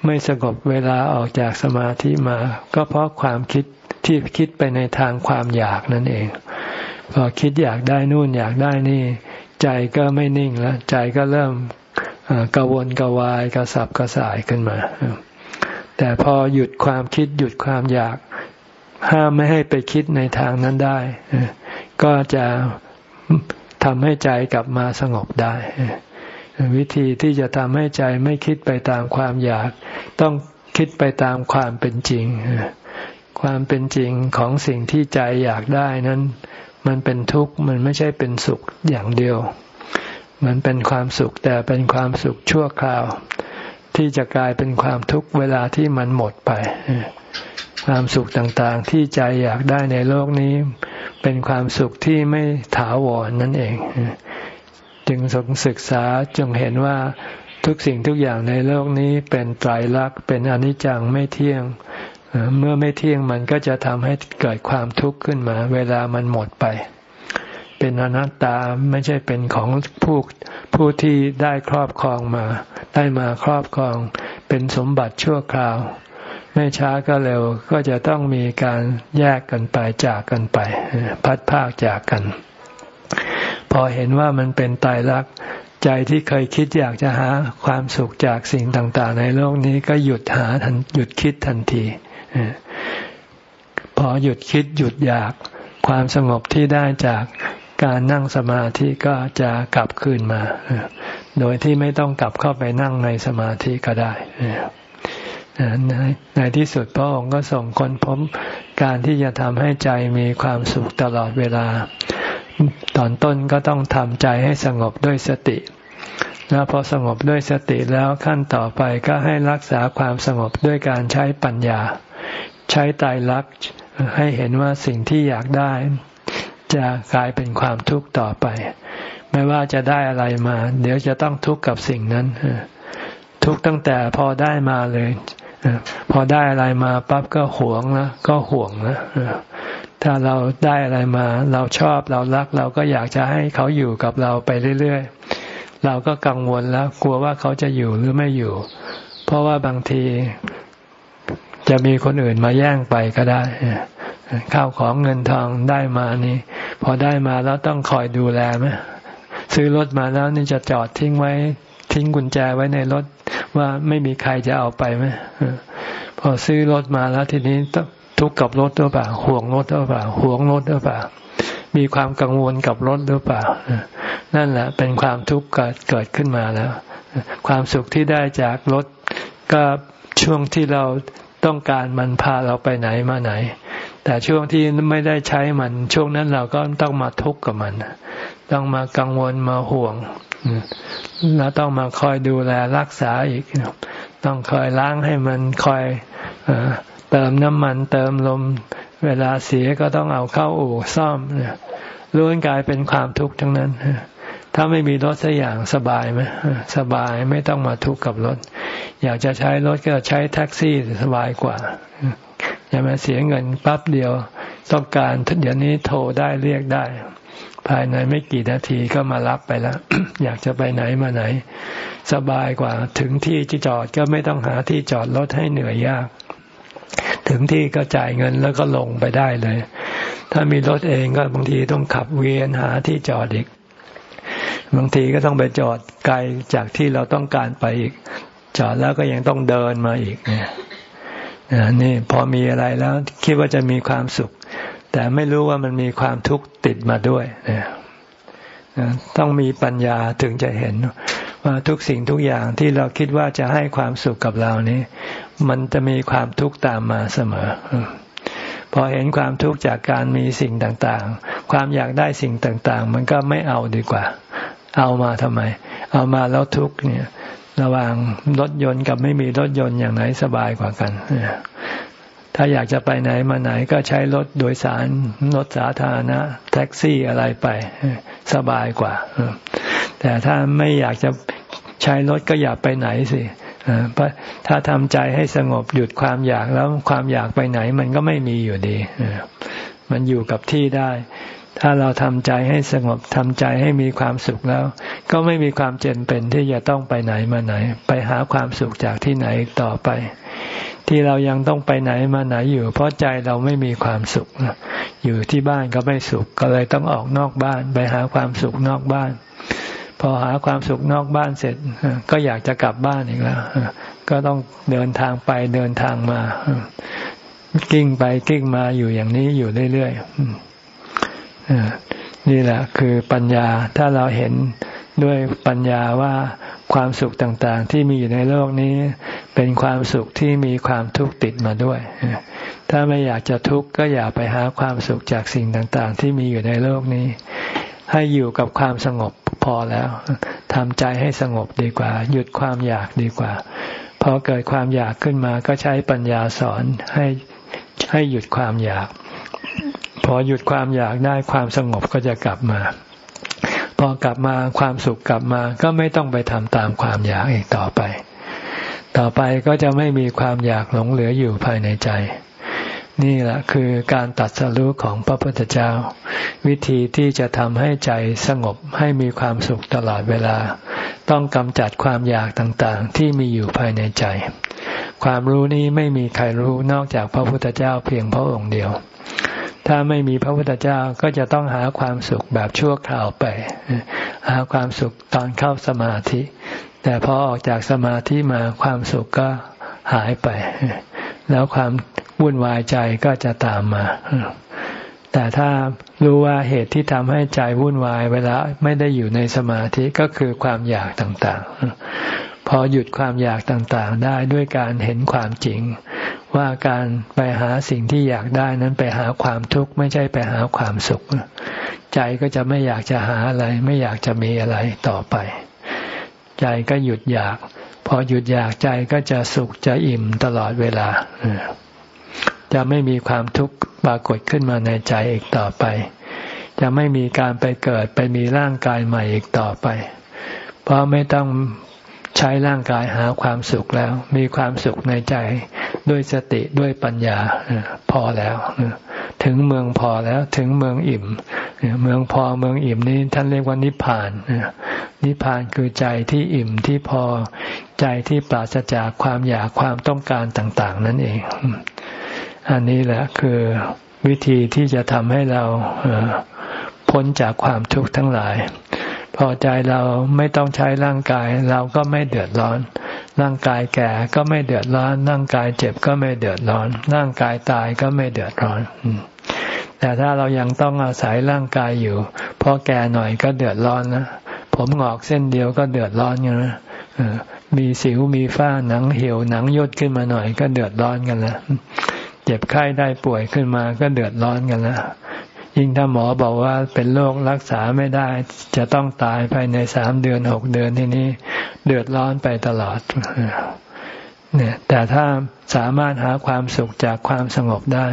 ไม่สงบเวลาออกจากสมาธิมา ก็เพราะความคิดที่คิดไปในทางความอยากนั่นเอง พอคิดอยากได้นู่นอยากได้นี่ ใจก็ไม่นิ่งแล้วใจก็เริ่มกวนกวายกระสับกระส่ายขึ้นมา แต่พอหยุดความคิดหยุดความอยาก ห้ามไม่ให้ไปคิดในทางนั้นได้ ก็จะทำให้ใจกลับมาสงบได้ วิธีที่จะทำให้ใจไม่คิดไปตามความอยาก ต้องคิดไปตามความเป็นจริง ความเป็นจริงของสิ่งที่ใจอยากได้นั้น มันเป็นทุกข์มันไม่ใช่เป็นสุขอย่างเดียว มันเป็นความสุขแต่เป็นความสุขชั่วคราว ที่จะกลายเป็นความทุกข์เวลาที่มันหมดไป ความสุขต่างๆ ที่ใจอยากได้ในโลกนี้ เป็นความสุขที่ไม่ถาวรนั่นเอง จึงสงศึกษาจงเห็นว่าทุกสิ่งทุกอย่างในโลกนี้เป็นไตรลักษณ์เป็นอนิจจังไม่เที่ยง เมื่อไม่เที่ยงมันก็จะทำให้เกิดความทุกข์ขึ้นมา เวลามันหมดไป เป็นอนัตตาไม่ใช่เป็นของผู้ผู้ที่ได้ครอบครองมา ได้มาครอบครอง เป็นสมบัติชั่วคราว ไม่ช้าก็เร็วก็จะต้องมีการแยกกันไปจากกันไป พัดพากจากกัน พอเห็นว่ามันเป็นตายรักใจที่เคยคิดอยากจะหาความสุขจากสิ่งต่าง ๆ ในโลกนี้ก็หยุดหาหยุดคิดทันที พอหยุดคิดหยุดอยากความสงบที่ได้จากการนั่งสมาธิก็จะกลับคืนมา โดยที่ไม่ต้องกลับเข้าไปนั่งในสมาธิก็ได้ในที่สุดพระองค์ก็ส่งคนพบการที่จะทำให้ใจมีความสุขตลอดเวลา ตอนต้นก็ต้องทำใจให้สงบด้วยสติ แล้วพอสงบด้วยสติแล้วขั้นต่อไปก็ให้รักษาความสงบด้วยการใช้ปัญญา ใช้ตายรักให้เห็นว่าสิ่งที่อยากได้ จะกลายเป็นความทุกข์ต่อไป ไม่ว่าจะได้อะไรมา เดี๋ยวจะต้องทุกข์กับสิ่งนั้น ทุกข์ตั้งแต่พอได้มาเลยพอได้อะไรมาปั๊บก็หวงนะก็ห่วงนะถ้าเราได้อะไรมา เราชอบเรารัก เราก็อยากจะให้เขาอยู่กับเราไปเรื่อยๆเราก็กังวลแล้ว กลัวว่าเขาจะอยู่หรือไม่อยู่ เพราะว่าบางที จะมีคนอื่นมาแย่งไปก็ได้ข้าวของเงินทองได้มานี่ พอได้มาแล้วต้องคอยดูแลไหมซื้อรถมาแล้วนี่จะจอดทิ้งไว้ ทิ้งกุญแจไว้ในรถว่าไม่มีใครจะเอาไปไหมพอซื้อรถมาแล้วทีนี้ทุกข์กับรถหรือเปล่าห่วงรถหรือเปล่าห่วงรถหรือเปล่า มีความกังวลกับรถหรือเปล่า นั่นแหละเป็นความทุกข์เกิดขึ้นมาแล้ว ความสุขที่ได้จากรถก็ช่วงที่เรา ต้องการมันพาเราไปไหนมาไหน แต่ช่วงที่ไม่ได้ใช้มัน ช่วงนั้นเราก็ต้องมาทุกข์กับมัน ต้องมากังวลมาห่วงแล้วต้องมาคอยดูแลรักษาอีก ต้องคอยล้างให้มันคอยเติมน้ำมันเติมลม เวลาเสียก็ต้องเอาเข้าอู่ซ่อมเนี่ยล้วนกลายเป็นความทุกข์ทั้งนั้น ถ้าไม่มีรถสักอย่างสบายไหมสบายไม่ต้องมาทุกข์กับรถ อยากจะใช้รถก็ใช้แท็กซี่สบายกว่าอย่ามาเสียเงินปั๊บเดียว ต้องการเดี๋ยวนี้โทรได้เรียกได้ ภายในไม่กี่นาทีก็มารับไปแล้วอยากจะไปไหนมาไหน สบายกว่า ถึงที่ที่จอดก็ไม่ต้องหาที่จอดรถให้เหนื่อยยาก ถึงที่ก็จ่ายเงินแล้วก็ลงไปได้เลย ถ้ามีรถเองก็บางทีต้องขับเวียนหาที่จอดอีก บางทีก็ต้องไปจอดไกลจากที่เราต้องการไปอีก จอดแล้วก็ยังต้องเดินมาอีกเนี่ยนี่พอมีอะไรแล้ว คิดว่าจะมีความสุข แต่ไม่รู้ว่ามันมีความทุกข์ติดมาด้วยเนี่ยต้องมีปัญญาถึงจะเห็นว่าทุกสิ่งทุกอย่างที่เราคิดว่าจะให้ความสุขกับเรานี้ มันจะมีความทุกข์ตามมาเสมอ พอเห็นความทุกข์จากการมีสิ่งต่างๆ ความอยากได้สิ่งต่างๆ มันก็ไม่เอาดีกว่า เอามาทำไม เอามาแล้วทุกเนี่ย ระหว่างรถยนต์กับไม่มีรถยนต์อย่างไหนสบายกว่ากันถ้าอยากจะไปไหนมาไหนก็ใช้รถโดยสารรถสาธารณะแท็กซี่อะไรไปสบายกว่า แต่ถ้าไม่อยากจะใช้รถก็อย่าไปไหนสิถ้าทำใจให้สงบหยุดความอยากแล้วความอยากไปไหนมันก็ไม่มีอยู่ดี มันอยู่กับที่ได้ ถ้าเราทำใจให้สงบทำใจให้มีความสุขแล้ว ก็ไม่มีความเจนเป็นที่จะต้องไปไหนมาไหน ไปหาความสุขจากที่ไหนต่อไป ที่เรายังต้องไปไหนมาไหนอยู่ เพราะใจเราไม่มีความสุขอยู่ที่บ้านก็ไม่สุขก็เลยต้องออกนอกบ้าน ไปหาความสุขนอกบ้าน พอหาความสุขนอกบ้านเสร็จ ก็อยากจะกลับบ้านอีกแล้วก็ต้องเดินทางไปเดินทางมา กิ้งไปกิ้งมาอยู่อย่างนี้อยู่เรื่อยๆ นี่แหละคือปัญญาถ้าเราเห็นด้วยปัญญาว่าความสุขต่างๆ ที่มีอยู่ในโลกนี้ เป็นความสุขที่มีความทุกข์ติดมาด้วย ถ้าไม่อยากจะทุกข์ก็อย่าไปหาความสุขจากสิ่งต่างๆ ที่มีอยู่ในโลกนี้ ให้อยู่กับความสงบพอแล้วทำใจให้สงบดีกว่า หยุดความอยากดีกว่าพอเกิดความอยากขึ้นมาก็ใช้ปัญญาสอนให้ให้หยุดความอยาก พอหยุดความอยากได้ความสงบก็จะกลับมา พอกลับมาความสุขกลับมาก็ไม่ต้องไปทำตามความอยากอีกต่อไป ต่อไปก็จะไม่มีความอยากหลงเหลืออยู่ภายในใจ นี่แหละคือการตัดสรู้ของพระพุทธเจ้า วิธีที่จะทำให้ใจสงบให้มีความสุขตลอดเวลา ต้องกำจัดความอยากต่างๆ ที่มีอยู่ภายในใจ ความรู้นี้ไม่มีใครรู้นอกจากพระพุทธเจ้าเพียงพระองค์เดียว ถ้าไม่มีพระพุทธเจ้าก็จะต้องหาความสุขแบบชั่วคราวไป หาความสุขตอนเข้าสมาธิ แต่พอออกจากสมาธิมาความสุขก็หายไป แล้วความวุ่นวายใจก็จะตามมา แต่ถ้ารู้ว่าเหตุที่ทำให้ใจวุ่นวายเวลาไม่ได้อยู่ในสมาธิก็คือความอยากต่างๆ พอหยุดความอยากต่างๆ ได้ด้วยการเห็นความจริง ว่าการไปหาสิ่งที่อยากได้นั้นไปหาความทุกข์ไม่ใช่ไปหาความสุข ใจก็จะไม่อยากจะหาอะไร ไม่อยากจะมีอะไรต่อไป ใจก็หยุดอยาก พอหยุดอยากใจก็จะสุขจะอิ่มตลอดเวลา จะไม่มีความทุกข์ปรากฏขึ้นมาในใจอีกต่อไป จะไม่มีการไปเกิดไปมีร่างกายใหม่อีกต่อไป เพราะไม่ต้อง ใช้ร่างกายหาความสุขแล้ว มีความสุขในใจด้วยสติด้วยปัญญาพอแล้ว ถึงเมืองพอแล้วถึงเมืองอิ่ม เมืองพอเมืองอิ่มนี้ท่านเรียกว่านิพพานนิพพานคือใจที่อิ่มที่พอใจที่ปราศจากความอยากความต้องการต่าง ๆ นั่นเอง อันนี้แหละคือวิธีที่จะทำให้เราพ้นจากความทุกข์ทั้งหลาย พอใจเราไม่ต้องใช้ร่างกาย เราก็ไม่เดือดร้อน ร่างกายแก่ก็ไม่เดือดร้อน ร่างกายเจ็บก็ไม่เดือดร้อน ร่างกายตายก็ไม่เดือดร้อน แต่ถ้าเรายังต้องอาศัยร่างกายอยู่พอแก่หน่อยก็เดือดร้อนนะผมหงอกเส้นเดียวก็เดือดร้อนอยู่นะมีสิวมีฝ้าหนังเหี่ยวหนังยดขึ้นมาหน่อยก็เดือดร้อนกันแล้วเจ็บไข้ได้ป่วยขึ้นมาก็เดือดร้อนกันแล้ว ยิ่งถ้าหมอบอกว่าเป็นโรครักษาไม่ได้ จะต้องตายภายในสามเดือนหกเดือนที่นี้ เดือดร้อนไปตลอดเนี่ยแต่ถ้าสามารถหาความสุขจากความสงบได้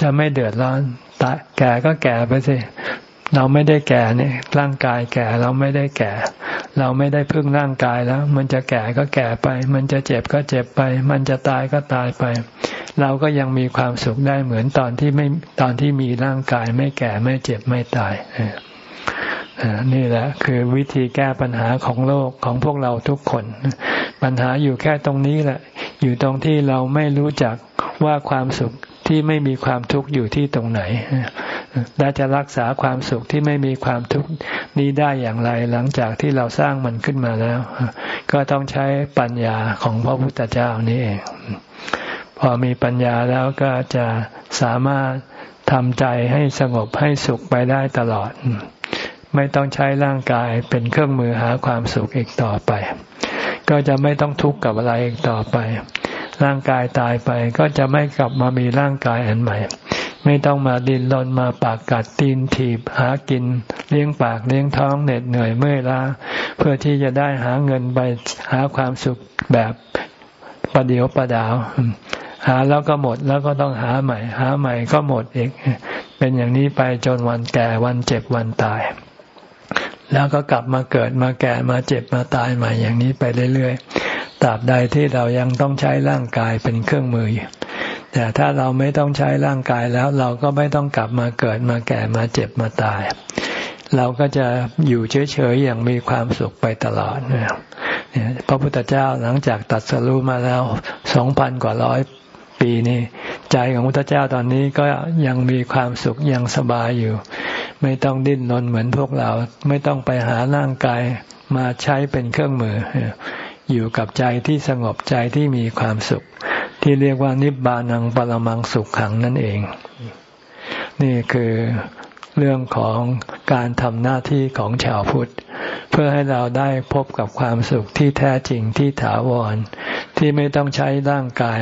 จะไม่เดือดร้อนตายแก่ก็แก่ไปสิ เราไม่ได้แก่เนี่ย ร่างกายแก่เราไม่ได้แก่ เราไม่ได้พึ่งร่างกายแล้ว มันจะแก่ก็แก่ไป มันจะเจ็บก็เจ็บไป มันจะตายก็ตายไป เราก็ยังมีความสุขได้เหมือนตอนที่ไม่ตอนที่มีร่างกายไม่แก่ไม่เจ็บไม่ตายนี่แหละคือวิธีแก้ปัญหาของโลกของพวกเราทุกคน ปัญหาอยู่แค่ตรงนี้แหละ อยู่ตรงที่เราไม่รู้จักว่าความสุข ที่ไม่มีความทุกข์อยู่ที่ตรงไหนและจะรักษาความสุขที่ไม่มีความทุกข์นี้ได้อย่างไร หลังจากที่เราสร้างมันขึ้นมาแล้ว ก็ต้องใช้ปัญญาของพระพุทธเจ้านี่เองพอมีปัญญาแล้วก็จะสามารถทำใจให้สงบให้สุขไปได้ตลอด ไม่ต้องใช้ร่างกายเป็นเครื่องมือหาความสุขอีกต่อไป ก็จะไม่ต้องทุกข์กับอะไรอีกต่อไป ร่างกายตายไปก็จะไม่กลับมามีร่างกายอันใหม่ ไม่ต้องมาดินรนมาปากกัดตีนถีบหากิน เลี้ยงปากเลี้ยงท้องเหน็ดเหนื่อยเมื่อยล้าเพื่อที่จะได้หาเงินไปหาความสุขแบบประเดียวประดาว หาแล้วก็หมดแล้วก็ต้องหาใหม่ หาใหม่ก็หมดอีก เป็นอย่างนี้ไปจนวันแก่วันเจ็บวันตายแล้วก็กลับมาเกิดมาแก่มาเจ็บมาตายใหม่อย่างนี้ไปเรื่อยๆ ตราบใดที่เรายังต้องใช้ร่างกายเป็นเครื่องมือ แต่ถ้าเราไม่ต้องใช้ร่างกายแล้วเราก็ไม่ต้องกลับมาเกิดมาแก่มาเจ็บมาตาย เราก็จะอยู่เฉยๆอย่างมีความสุขไปตลอดเนี่ยพระพุทธเจ้าหลังจากตัดสรู้มาแล้วสองพันกว่าร้อยปีนี้ใจของพระพุทธเจ้าตอนนี้ก็ยังมีความสุขยังสบายอยู่ ไม่ต้องดิ้นรนเหมือนพวกเรา ไม่ต้องไปหาร่างกายมาใช้เป็นเครื่องมือ อยู่กับใจที่สงบใจที่มีความสุข ที่เรียกว่านิบานังปรมังสุขขังนั่นเอง นี่คือเรื่องของการทำหน้าที่ของชาวพุทธ เพื่อให้เราได้พบกับความสุขที่แท้จริงที่ถาวร ที่ไม่ต้องใช้ร่างกาย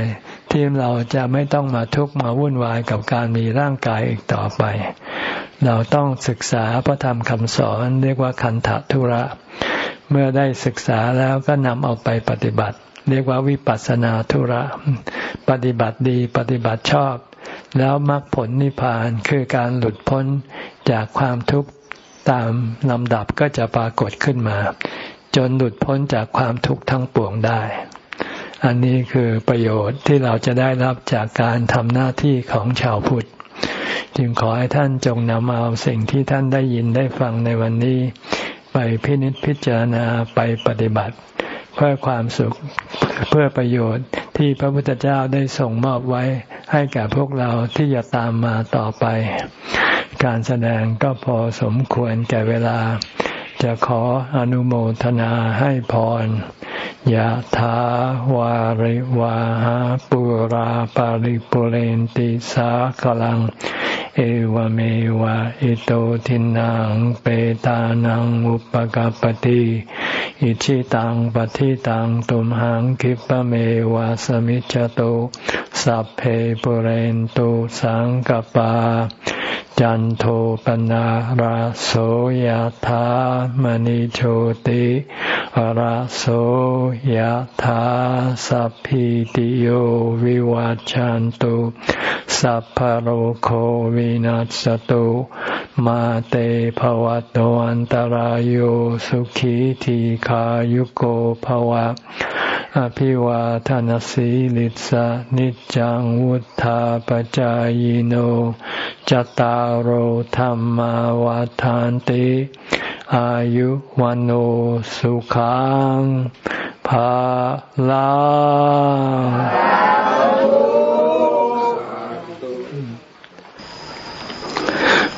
ที่เราจะไม่ต้องมาทุกข์มาวุ่นวายกับการมีร่างกายอีกต่อไป เราต้องศึกษาพระธรรมคำสอนเรียกว่าคันธทุระ เมื่อได้ศึกษาแล้วก็นำเอาไปปฏิบัติ เรียกว่าวิปัสสนาธุระ ปฏิบัติดีปฏิบัติชอบ แล้วมรรคผลนิพพานคือการหลุดพ้นจากความทุกข์ตามลำดับก็จะปรากฏขึ้นมา จนหลุดพ้นจากความทุกข์ทั้งปวงได้ อันนี้คือประโยชน์ที่เราจะได้รับจากการทำหน้าที่ของชาวพุทธจึงขอให้ท่านจงนำเอาสิ่งที่ท่านได้ยินได้ฟังในวันนี้ ไปพินิจพิจารณาไปปฏิบัติ เพื่อความสุขเพื่อประโยชน์ที่พระพุทธเจ้าได้ส่งมอบไว้ให้แก่พวกเราที่จะตามมาต่อไป การแสดงก็พอสมควรแก่เวลา จะขออนุโมทนาให้พรยะถาวาริวาหาปุราปาริปุเรนติสากลัง เอวเมวะอิโตทินังเปตานังอุปกาปติอิชิตังปฏิตังตุมหังคิปะเมวะสมิจจตุสัพเพปุเรนตุสังกปา จันโทปนะราโสยธามณิโชติราโสยธาสัพพิติโยวิวัจจันตุสัพพโรโควินัสตุมาเตภวัตวันตารโยสุขีทีขายุโกภวะ อภิวาทานสีลิสานิจังวุธาปจายโนจตาโหธรรมวาทานติ อายุวันโอสุขังภาลา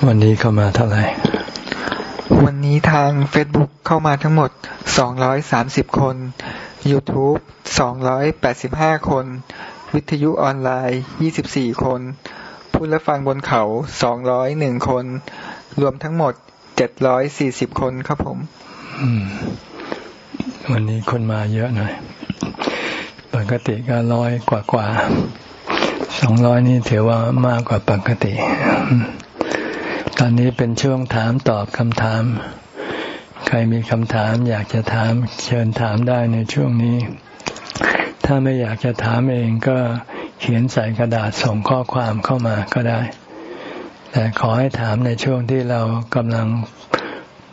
วันนี้เข้ามาเท่าไหร่ วันนี้ทาง Facebook เข้ามาทั้งหมด 230 คน YouTube 285 คน วิทยุออนไลน์ 24 คน ผู้รับฟังบนเขา201คน รวมทั้งหมด740คนครับผมวันนี้คนมาเยอะหน่อยปกติก็ร้อยกว่ากว่าสองร้อยนี่ถือว่ามากกว่าปกติ ตอนนี้เป็นช่วงถามตอบคำถาม ใครมีคำถามอยากจะถามเชิญถามได้ในช่วงนี้ ถ้าไม่อยากจะถามเองก็ เขียนใส่กระดาษส่งข้อความเข้ามาก็ได้ แต่ขอให้ถามในช่วงที่เรากำลัง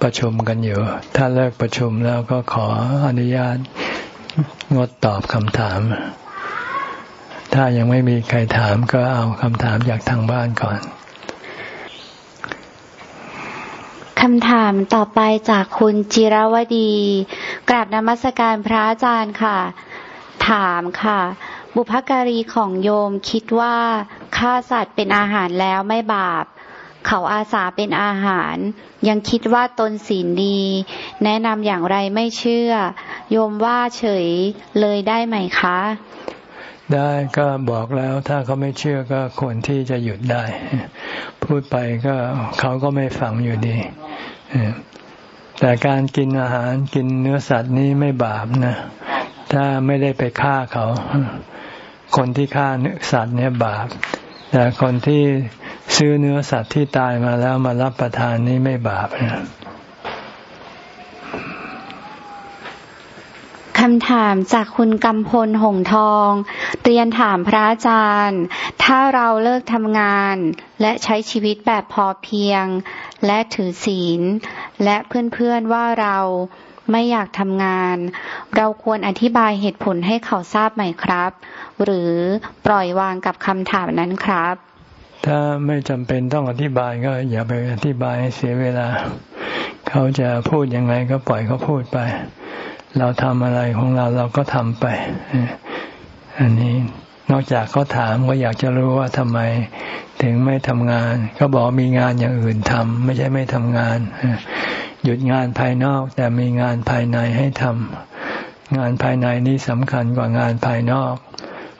ประชุมกันอยู่ ถ้าเลิกประชุมแล้วก็ขออนุญาตงดตอบคำถาม ถ้ายังไม่มีใครถามก็เอาคำถามจากทางบ้านก่อนคำถามต่อไปจากคุณจิรวดี กราบนมัสการพระอาจารย์ค่ะ ถามค่ะ บุพการีของโยมคิดว่าฆ่าสัตว์เป็นอาหารแล้วไม่บาป เขาอาสาเป็นอาหาร ยังคิดว่าตนศีลดี แนะนำอย่างไรไม่เชื่อ โยมว่าเฉยเลยได้ไหมคะ ได้ก็บอกแล้วถ้าเขาไม่เชื่อก็ควรที่จะหยุดได้ พูดไปก็เขาก็ไม่ฟังอยู่ดีแต่การกินอาหารกินเนื้อสัตว์นี้ไม่บาปนะถ้าไม่ได้ไปฆ่าเขา คนที่ฆ่าเนื้อสัตว์เนี่ยบาป แต่คนที่ซื้อเนื้อสัตว์ที่ตายมาแล้วมารับประทานนี้ไม่บาปนะคำถามจากคุณกำพลหงทอง เรียนถามพระอาจารย์ ถ้าเราเลิกทำงานและใช้ชีวิตแบบพอเพียง และถือศีล และเพื่อนๆว่าเรา ไม่อยากทำงาน เราควรอธิบายเหตุผลให้เขาทราบไหมครับ หรือปล่อยวางกับคำถามนั้นครับ ถ้าไม่จำเป็นต้องอธิบายก็อย่าไปอธิบายเสียเวลา เขาจะพูดยังไงก็ปล่อยเขาพูดไป เราทำอะไรของเราเราก็ทำไป อันนี้นอกจากเขาถามก็อยากจะรู้ว่าทำไมถึงไม่ทำงาน เขาบอกมีงานอย่างอื่นทำไม่ใช่ไม่ทำงาน หยุดงานภายนอกแต่มีงานภายในให้ทำงานภายในนี้สำคัญกว่างานภายนอก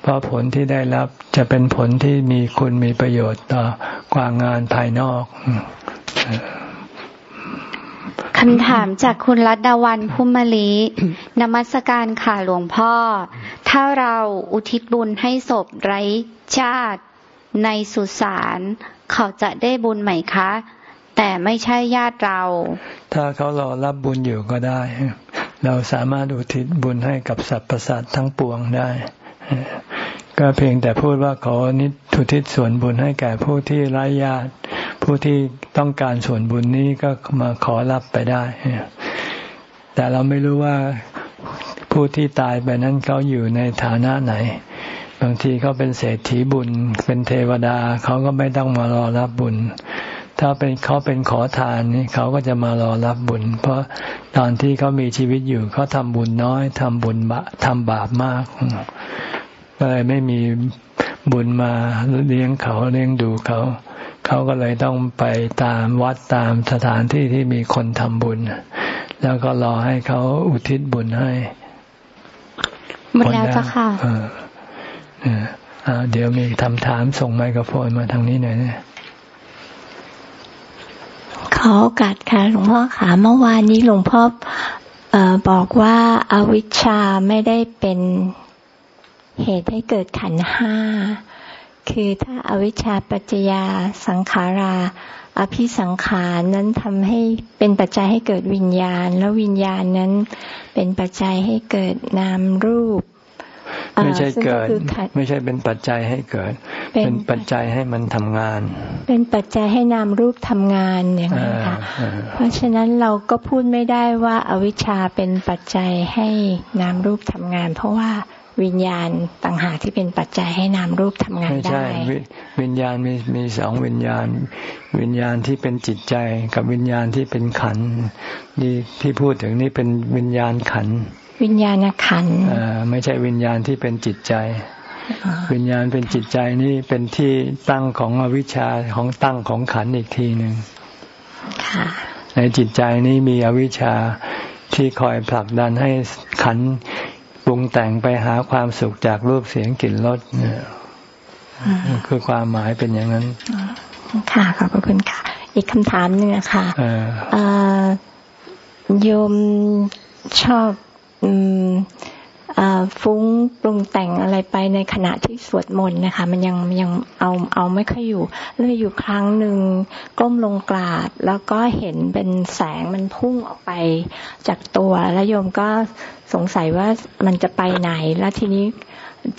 เพราะผลที่ได้รับจะเป็นผลที่มีคุณมีประโยชน์ต่อกว่างานภายนอกคำถามจากคุณรัตดาวันพุ่มมะลินมัสการค่ะหลวงพ่อ ถ้าเราอุทิศบุญให้ศพไร้ชาติในสุสานเขาจะได้บุญไหมคะ แต่ไม่ใช่ญาติเรา ถ้าเขารอรับบุญอยู่ก็ได้ เราสามารถอุทิศบุญให้กับสรรพสัตว์ทั้งปวงได้ก็เพียงแต่พูดว่าขอนิทุทิศส่วนบุญให้แก่ผู้ที่ไร้ญาติ ผู้ที่ต้องการส่วนบุญนี้ก็มาขอรับไปได้ แต่เราไม่รู้ว่าผู้ที่ตายไปนั้นเขาอยู่ในฐานะไหน บางทีเขาเป็นเศรษฐีบุญ เป็นเทวดาเขาก็ไม่ต้องมารอรับบุญ ถ้าเป็นเขาเป็นขอทานนี่เขาก็จะมารอรับบุญ เพราะตอนที่เขามีชีวิตอยู่เขาทำบุญน้อยทำบุญบะทำบาปมากตก็เลยไม่มีบุญมาเลี้ยงเขาเลี้ยงดูเขา เขาก็เลยต้องไปตามวัดตามสถานที่ที่มีคนทำบุญ แล้วก็รอให้เขาอุทิศบุญให้หมดแล้วจ้ะค่ะเออเออเดี๋ยวมีคำถามส่งไมโครโฟนมาทางนี้หน่อยนะ ขอโอกาสค่ะหลวงพ่อค่ะเมื่อวานนี้หลวงพ่ออบอกว่าอาวิชชาไม่ได้เป็นเหตุให้เกิดขันห้า คือถ้าอาวิชชาปัจจยาสังขารา อภิสังขารนั้นทำให้เป็นปัจจัยให้เกิดวิญญาณ แล้ววิญญาณนั้นเป็นปัจจัยให้เกิดนามรูป ไม่ใช่เกิด ไม่ใช่เป็นปัจจัยให้เกิด เป็นปัจจัยให้มันทำงาน เป็นปัจจัยให้นามรูปทำงานอย่างนี้ค่ะ เพราะฉะนั้นเราก็พูดไม่ได้ว่าอาวิชชาเป็นปัจจัยให้นามรูปทำงาน เพราะว่าวิญญาณต่างหากที่เป็นปัจจัยให้นามรูปทำงานได้ไม่ใช่วิญญาณมีมีสองวิญญาณ วิญญาณที่เป็นจิตใจกับวิญญาณที่เป็นขันนี่ที่พูดถึงนี่เป็นวิญญาณขัน วิญญาณขันไม่ใช่วิญญาณที่เป็นจิตใจ วิญญาณเป็นจิตใจนี่เป็นที่ตั้งของอวิชชาของตั้งของขันอีกทีหนึ่งในจิตใจนี้มีอวิชชาที่คอยผลักดันให้ขันปรุงแต่งไปหาความสุขจากรูปเสียงกลิ่นรสเนี่ยคือความหมายเป็นอย่างนั้น ค่ะขอบพระคุณค่ะ อีกคำถามหนึ่งนะคะโยมชอบ ฟุ้งปรุงแต่งอะไรไปในขณะที่สวดมนต์นะคะ มันยังยังเอาเอาไม่ค่อยอยู่เลยอยู่ครั้งหนึ่งก้มลงกราบ แล้วก็เห็นเป็นแสงมันพุ่งออกไปจากตัวแล้วโยมก็สงสัยว่ามันจะไปไหน แล้วทีนี้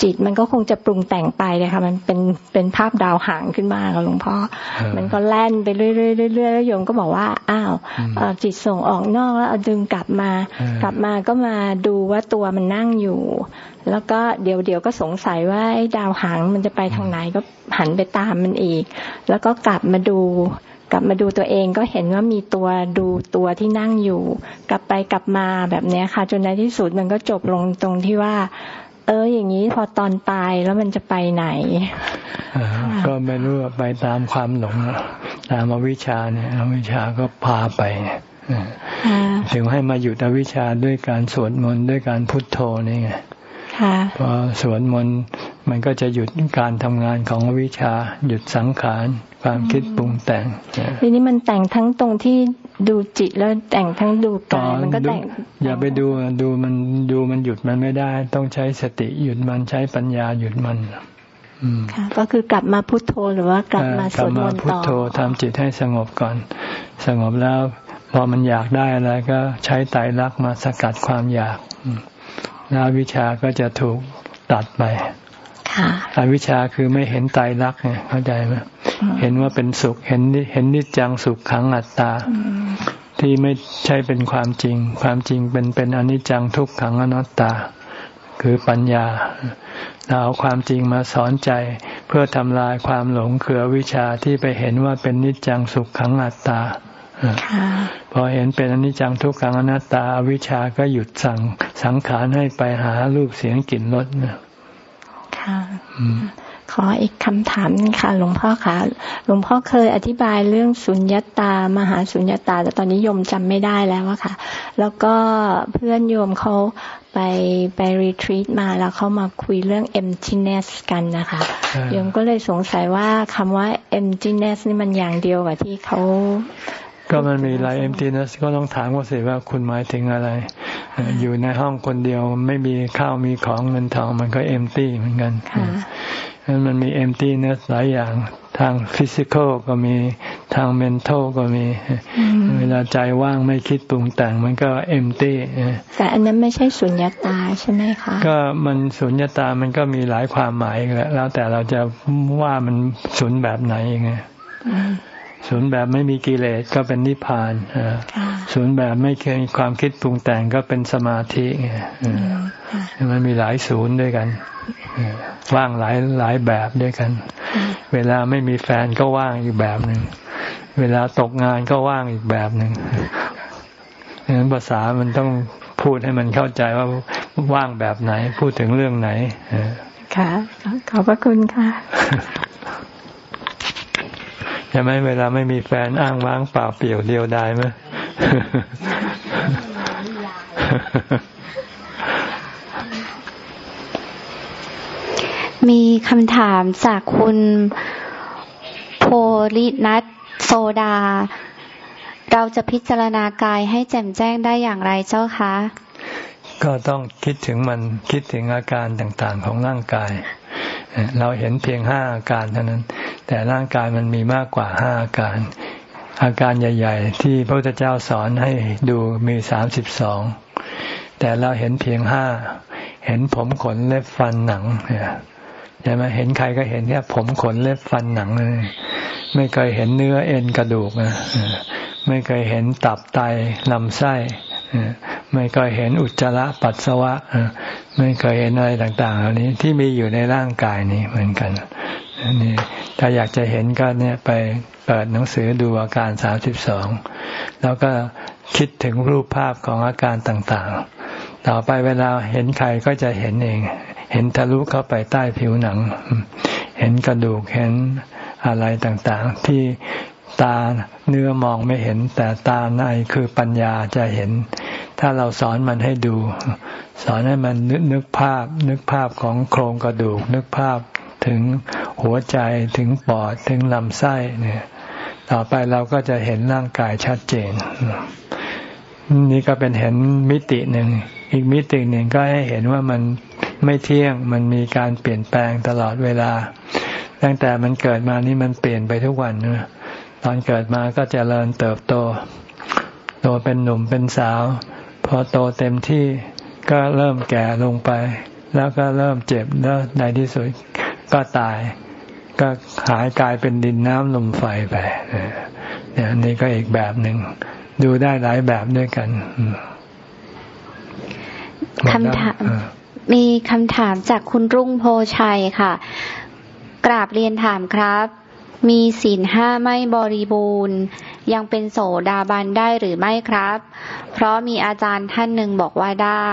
จิตมันก็คงจะปรุงแต่งไปเลยค่ะ มันเป็นเป็นภาพดาวหางขึ้นมาค่ะหลวงพ่อ มันก็แล่นไปเรื่อยๆเรื่อยๆแล้วโยมก็บอกว่า อ้าวจิตส่งออกนอกแล้วเอาดึงกลับมา กลับมาก็มาดูว่าตัวมันนั่งอยู่ แล้วก็เดี๋ยวเดี๋ยวก็สงสัยว่าไอ้ดาวหางมันจะไปทางไหนก็หันไปตามมันอีก แล้วก็กลับมาดูกลับมาดูตัวเองก็เห็นว่ามีตัวดูตัวที่นั่งอยู่ กลับไปกลับมาแบบนี้ค่ะ จนในที่สุดมันก็จบลงตรงที่ว่า เอออย่างนี้พอตอนตายแล้วมันจะไปไหนก็ไม่รู้ว่าไปตามความหลงตามอวิชชาเนี่ยอวิชชาก็พาไปถึงให้มาหยุดอวิชชาด้วยการสวดมนต์ด้วยการพุทโธนี่ไงพอสวดมนต์มันก็จะหยุดการทำงานของวิชา หยุดสังขารความคิดปรุงแต่งทีนี้มันแต่งทั้งตรงที่ ดูจิตแล้วแต่งทั้งดูกายมันก็แต่ง อย่าไปดูดูมันดูมันหยุดมันไม่ได้ ต้องใช้สติหยุดมันใช้ปัญญาหยุดมันค่ะก็คือกลับมาพุโทโธหรือว่ากลับมาสวดมนต์ต่อพุทโธทำจิตให้สงบก่อน สงบแล้วพอมันอยากได้อะไรก็ใช้ไตรลักมาสกัดความอยากแล้ววิชาก็จะถูกตัดไปอวิชาคือไม่เห็นไตรลักษณ์เข้าใจไหมเห็นว่าเป็นสุขเห็นเห็นนิจจังสุขขังอัตตา ที่ไม่ใช่เป็นความจริง ความจริงเป็นเป็นอนิจจังทุกขังอนัตตา คือปัญญาเราเอาความจริงมาสอนใจ เพื่อทำลายความหลงเคือวิชาที่ไปเห็นว่าเป็นนิจจังสุขขังอัตตาพอเห็นเป็นอนิจจังทุกขังอนัตตาวิชาก็หยุดสั่งสังขารให้ไปหารูปเสียงกลิ่นรสค่ะ ขออีกคำถามนึงค่ะ หลวงพ่อคะหลวงพ่อเคยอธิบายเรื่องสุญญตามหาสุญญตา แต่ตอนนี้โยมจำไม่ได้แล้วอะค่ะ แล้วก็เพื่อนโยมเขาไปไปรีทรีตมาแล้วเขามาคุยเรื่อง emptiness กันนะคะโยมก็เลยสงสัยว่าคำว่า emptiness นี่มันอย่างเดียวกับที่เขาก็มันมีหลาย emptiness ก็ต้องถามว่าสิว่าคุณหมายถึงอะไร อยู่ในห้องคนเดียวไม่มีข้าวมีของเงินทองมันก็ empty เหมือนกัน นั้นมันมี emptiness หลายอย่างทาง physical ก็มีทาง mental ก็มี เวลาใจว่างไม่คิดปรุงแต่งมันก็ empty แต่อันนั้นไม่ใช่สุญญตาใช่ไหมคะ ก็มันสุญญตามันก็มีหลายความหมายแล้วแต่เราจะว่ามันสุญแบบไหนยังไง ศูนย์แบบไม่มีกิเลสก็เป็นนิพพานศูนย์แบบไม่เคยความคิดปรุงแต่งก็เป็นสมาธิไงมันมีหลายศูนย์ด้วยกันว่างหลายหลายแบบด้วยกัน เวลาไม่มีแฟนก็ว่างอีกแบบหนึ่งเวลาตกงานก็ว่างอีกแบบหนึ่งดังนั้นภาษามันต้องพูดให้มันเข้าใจว่าว่างแบบไหน พูดถึงเรื่องไหนค่ะขอบพระคุณค่ะใช่ไหมเวลาไม่มีแฟนอ้างว้างเปล่าเปลี่ยวเดียวดายไหมมีคำถามจากคุณโพลินัทโซดา เราจะพิจารณากายให้แจ่มแจ้งได้อย่างไรเจ้าคะ ก็ต้องคิดถึงมันคิดถึงอาการต่างๆของร่างกาย เราเห็นเพียงห้าอาการเท่านั้น แต่ร่างกายมันมีมากกว่าห้าอาการ อาการใหญ่ ๆ ที่พระพุทธเจ้าสอนให้ดูมีสามสิบสองแต่เราเห็นเพียงห้าเห็นผมขนเล็บฟันหนังยใช่ไหมเห็นใครก็เห็นแค่ผมขนเล็บฟันหนังเลยไม่เคยเห็นเนื้อเอ็นกระดูกนะไม่เคยเห็นตับไตลำไส้ ไม่เคยเห็นอุจจาระปัสสาวะไม่เคยเห็นอะไรต่างๆเหล่านี้ที่มีอยู่ในร่างกายนี้เหมือนกันนี่ถ้าอยากจะเห็นก็เนี่ยไปเปิดหนังสือดูอาการสามสิบสองแล้วก็คิดถึงรูปภาพของอาการต่างๆ ต่อไปเวลาเห็นใครก็จะเห็นเอง เห็นทะลุเข้าไปใต้ผิวหนัง เห็นกระดูกเห็นอะไรต่างๆ ที่ตาเนื้อมองไม่เห็น แต่ตาในคือปัญญาจะเห็น ถ้าเราสอนมันให้ดู สอนให้มันนึกนึกภาพ นึกภาพของโครงกระดูก นึกภาพถึงหัวใจถึงปอดถึงลำไส้เนี่ย ต่อไปเราก็จะเห็นร่างกายชัดเจน นี่ก็เป็นเห็นมิติหนึ่ง อีกมิติหนึ่งก็ให้เห็นว่ามันไม่เที่ยงมันมีการเปลี่ยนแปลงตลอดเวลา ตั้งแต่มันเกิดมานี่มันเปลี่ยนไปทุกวันนะตอนเกิดมาก็จเจริญเติบโตโตเป็นหนุ่มเป็นสาว พอโตเต็มที่ก็เริ่มแก่ลงไป แล้วก็เริ่มเจ็บแล้วในที่สุดก็ตาย ก็หายกลายเป็นดินน้ำลมไฟไปเนี่ยนี่ก็อีกแบบหนึ่งดูได้หลายแบบด้วยกันคำถามมีคำถามจากคุณรุ่งโพชัยค่ะ กราบเรียนถามครับ มีศีลห้าไม่บริบูรณ์ ยังเป็นโสดาบันได้หรือไม่ครับ เพราะมีอาจารย์ท่านหนึ่งบอกว่าได้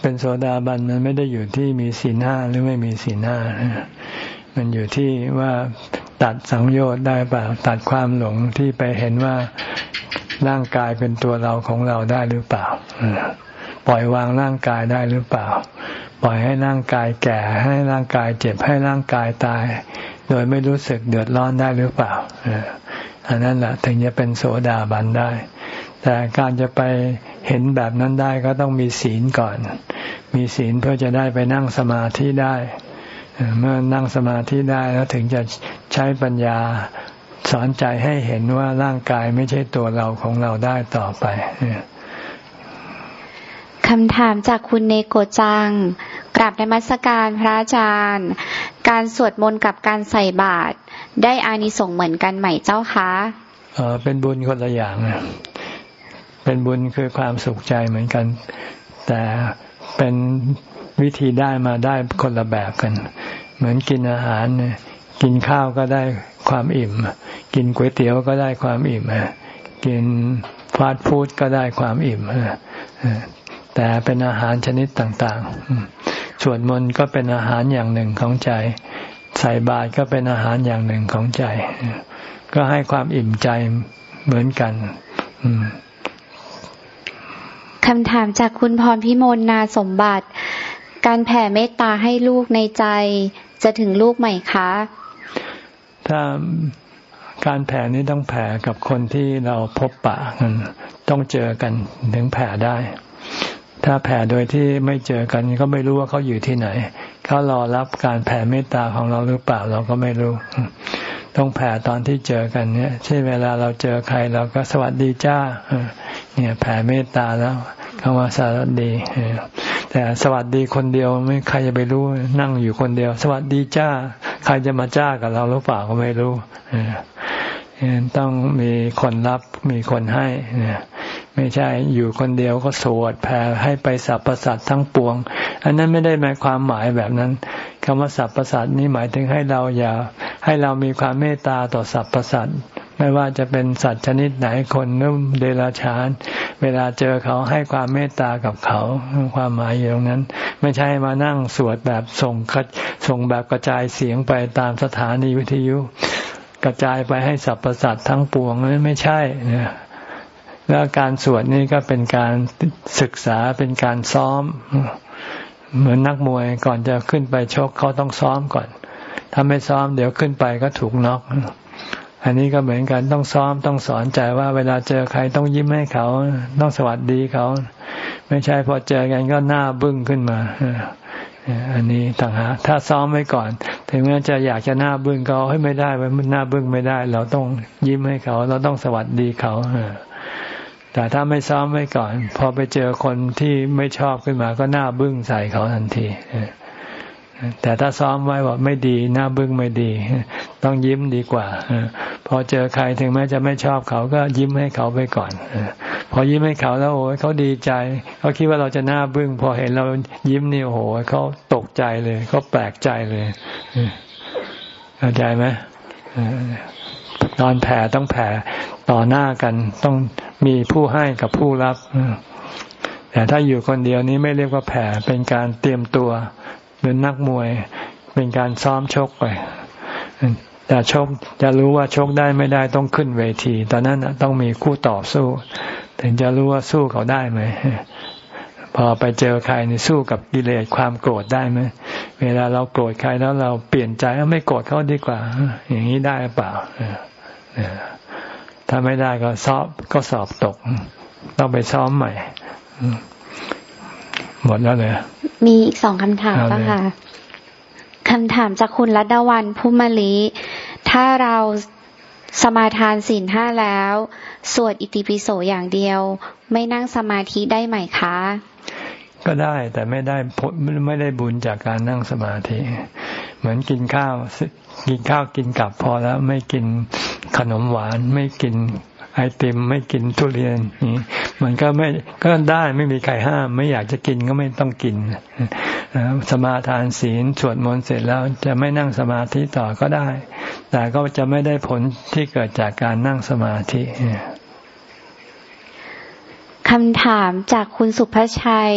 เป็นโสดาบันมันไม่ได้อยู่ที่มีศีลห้าหรือไม่มีศีลห้ามันอยู่ที่ว่าตัดสังโยชน์ได้เปล่าตัดความหลงที่ไปเห็นว่าร่างกายเป็นตัวเราของเราได้หรือเปล่าปล่อยวางร่างกายได้หรือเปล่า ปล่อยให้ร่างกายแก่ให้ร่างกายเจ็บให้ร่างกายตาย โดยไม่รู้สึกเดือดร้อนได้หรือเปล่าอันนั้นแหละถึงจะเป็นโสดาบันได้ แต่การจะไปเห็นแบบนั้นได้ก็ต้องมีศีลก่อน มีศีลเพื่อจะได้ไปนั่งสมาธิได้ เมื่อนั่งสมาธิได้แล้วถึงจะใช้ปัญญาสอนใจให้เห็นว่าร่างกายไม่ใช่ตัวเราของเราได้ต่อไป คำถามจากคุณเนโกจัง กราบในมัสการพระอาจารย์ การสวดมนต์กับการใส่บาตรได้อานิสงส์เหมือนกันไหมเจ้าคะเออเป็นบุญคนละอย่างนะเป็นบุญคือความสุขใจเหมือนกัน แต่เป็นวิธีได้มาได้คนละแบบกัน เหมือนกินอาหารกินข้าวก็ได้ความอิ่ม กินก๋วยเตี๋ยวก็ได้ความอิ่มกินฟาสต์ฟู้ดก็ได้ความอิ่ม แต่เป็นอาหารชนิดต่างๆสวดมนต์ก็เป็นอาหารอย่างหนึ่งของใจ ใส่บาตรก็เป็นอาหารอย่างหนึ่งของใจ ก็ให้ความอิ่มใจเหมือนกันคำถามจากคุณพรพิมลนาสมบัติ การแผ่เมตตาให้ลูกในใจจะถึงลูกไหมคะ ถ้าการแผ่นี้ต้องแผ่กับคนที่เราพบปะกันต้องเจอกันถึงแผ่ได้ ถ้าแผ่โดยที่ไม่เจอกันก็ไม่รู้ว่าเขาอยู่ที่ไหน เขารอรับการแผ่เมตตาของเราหรือเปล่าเราก็ไม่รู้ ต้องแผ่ตอนที่เจอกันเนี่ยเช่นเวลาเราเจอใครเราก็สวัสดีจ้าเนี่ยแผ่เมตตาแล้วคำว่าสวัสดีแต่สวัสดีคนเดียวไม่ใครจะไปรู้นั่งอยู่คนเดียว สวัสดีจ้า ใครจะมาจ้ากับเราหรือเปล่าก็ไม่รู้ ต้องมีคนรับมีคนให้เนี่ยไม่ใช่อยู่คนเดียวก็สวดแผ่ให้ไปสรรพสัตว์ทั้งปวง อันนั้นไม่ได้หมายความหมายแบบนั้นคำว่าสรรพสัตว์นี้หมายถึงให้เราอย่า ให้เรามีความเมตตาต่อสรรพสัตว์ไม่ไม่ว่าจะเป็นสัตว์ชนิดไหนคนนุ่มเดรัจฉาน เวลาเจอเขาให้ความเมตตากับเขา ความหมายอยู่ตรงนั้น ไม่ใช่มานั่งสวดแบบส่งส่งแบบกระจายเสียงไปตามสถานีวิทยุ กระจายไปให้สรรพสัตว์ทั้งปวงนั้นไม่ใช่แล้วการสวดนี่ก็เป็นการศึกษาเป็นการซ้อม เหมือนนักมวยก่อนจะขึ้นไปชกเขาต้องซ้อมก่อน ถ้าไม่ซ้อมเดี๋ยวขึ้นไปก็ถูกน็อกอันนี้ก็เหมือนกันต้องซ้อมต้องสอนใจว่าเวลาเจอใครต้องยิ้มให้เขา ต้องสวัสดีเขา ไม่ใช่พอเจอกันก็หน้าบึ้งขึ้นมา อันนี้ต่างหากถ้าซ้อมไว้ก่อน ถึงแม้จะอยากจะหน้าบึ้งเขาให้ไม่ได้ไว้หน้าบึ้งไม่ได้ เราต้องยิ้มให้เขา เราต้องสวัสดีเขาแต่ถ้าไม่ซ้อมไว้ก่อน พอไปเจอคนที่ไม่ชอบขึ้นมาก็หน้าบึ้งใส่เขาทันที แต่ถ้าซ้อมไว้ว่าไม่ดีหน้าบึ้งไม่ดี ต้องยิ้มดีกว่าพอเจอใครถึงแม้จะไม่ชอบเขาก็ยิ้มให้เขาไปก่อนพอยิ้มให้เขาแล้วโอ้ยเขาดีใจเขาคิดว่าเราจะหน้าบึ้งพอเห็นเรายิ้มนี่โอ้โหเขาตกใจเลยเขาแปลกใจเลยเข้าใจไหมตอนแผ่ต้องแผ่ต่อหน้ากัน ต้องมีผู้ให้กับผู้รับแต่ถ้าอยู่คนเดียวนี้ไม่เรียกว่าแผ่เป็นการเตรียมตัว หมือนนักมวยเป็นการซ้อมชกไปแต่ชกจะรู้ว่าชกได้ไม่ได้ต้องขึ้นเวที ตอนนั้นต้องมีคู่ต่อสู้ ถึงจะรู้ว่าสู้เขาได้ไหมพอไปเจอใครนี่สู้กับกิเลสความโกรธได้ไหมเวลาเราโกรธใครแล้วเราเปลี่ยนใจไม่โกรธเขาดีกว่า อย่างนี้ได้เปล่าถ้าไม่ได้ก็สอบก็สอบตก ต้องไปซ้อมใหม่ หมดแล้วเลย มีอีกสองคำถามก็ค่ะคำถามจากคุณรัตวันพุมลิ ถ้าเราสมาทานศีลห้าแล้ว สวดอิติปิโสอย่างเดียว ไม่นั่งสมาธิได้ไหมคะ ก็ได้แต่ไม่ได้ไม่ได้บุญจากการนั่งสมาธิ เหมือนกินข้าว กินข้าวกินกลับพอแล้วไม่กินขนมหวานไม่กิน ไอติมไม่กินทุเรียนนี่มันก็ไม่ก็ได้ไม่มีใครห้าม ไม่อยากจะกินก็ไม่ต้องกินสมาทานศีลสวดมนต์เสร็จแล้วจะไม่นั่งสมาธิต่อก็ได้ แต่ก็จะไม่ได้ผลที่เกิดจากการนั่งสมาธิคำถามจากคุณสุภชัย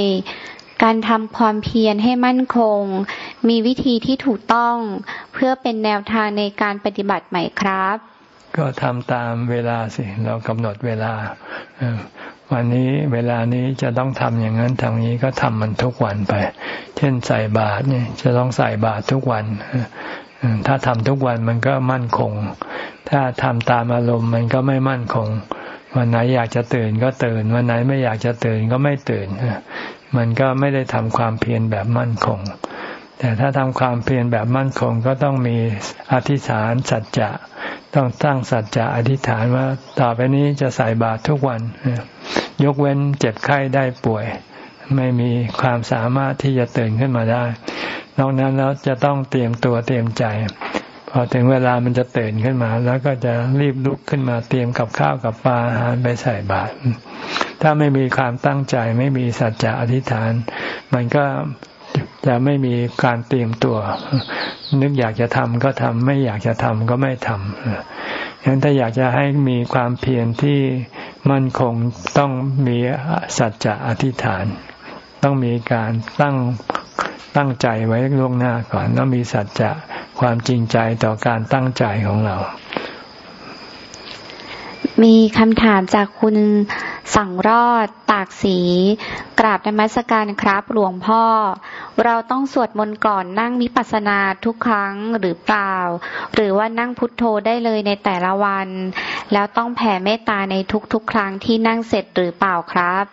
การทำความเพียรให้มั่นคง มีวิธีที่ถูกต้องเพื่อเป็นแนวทางในการปฏิบัติไหมครับ ก็ทำตามเวลาสิ เรากำหนดเวลาวันนี้เวลานี้จะต้องทำอย่างนั้นทางนี้ก็ทำมันทุกวันไป เช่นใส่บาตรนี่จะต้องใส่บาตรทุกวันถ้าทำทุกวันมันก็มั่นคง ถ้าทำตามอารมณ์มันก็ไม่มั่นคง วันไหนอยากจะตื่นก็ตื่น วันไหนไม่อยากจะตื่นก็ไม่ตื่น มันก็ไม่ได้ทำความเพียรแบบมั่นคง แต่ถ้าทำความเพียรแบบมั่นคงก็ต้องมีอธิษฐานสัจจะ ต้องตั้งสัจจะอธิษฐานว่า ต่อไปนี้จะใส่บาตรทุกวัน ยกเว้นเจ็บไข้ได้ป่วย ไม่มีความสามารถที่จะตื่นขึ้นมาได้ นอกนั้นแล้วจะต้องเตรียมตัวเตรียมใจ พอถึงเวลามันจะตื่นขึ้นมา แล้วก็จะรีบลุกขึ้นมาเตรียมกับข้าวกับปลาอาหารไปใส่บาตรถ้าไม่มีความตั้งใจไม่มีสัจจะอธิษฐาน มันก็ จะไม่มีการเตรียมตัว นึกอยากจะทำก็ทำไม่อยากจะทำก็ไม่ทำฉะนั้นถ้าอยากจะให้มีความเพียรที่มั่นคงต้องมีสัจจะอธิษฐาน ต้องมีการตั้งตั้งใจไว้ล่วงหน้าก่อนต้องมีสัจจะความจริงใจต่อการตั้งใจของเรา มีคำถามจากคุณ สั่งรอด ตากสี กราบนมัสการครับหลวงพ่อ เราต้องสวดมนต์ก่อนนั่งวิปัสสนาทุกครั้งหรือเปล่า หรือว่านั่งพุทโธได้เลยในแต่ละวัน แล้วต้องแผ่เมตตาในทุกๆ ครั้งที่นั่งเสร็จหรือเปล่าครับ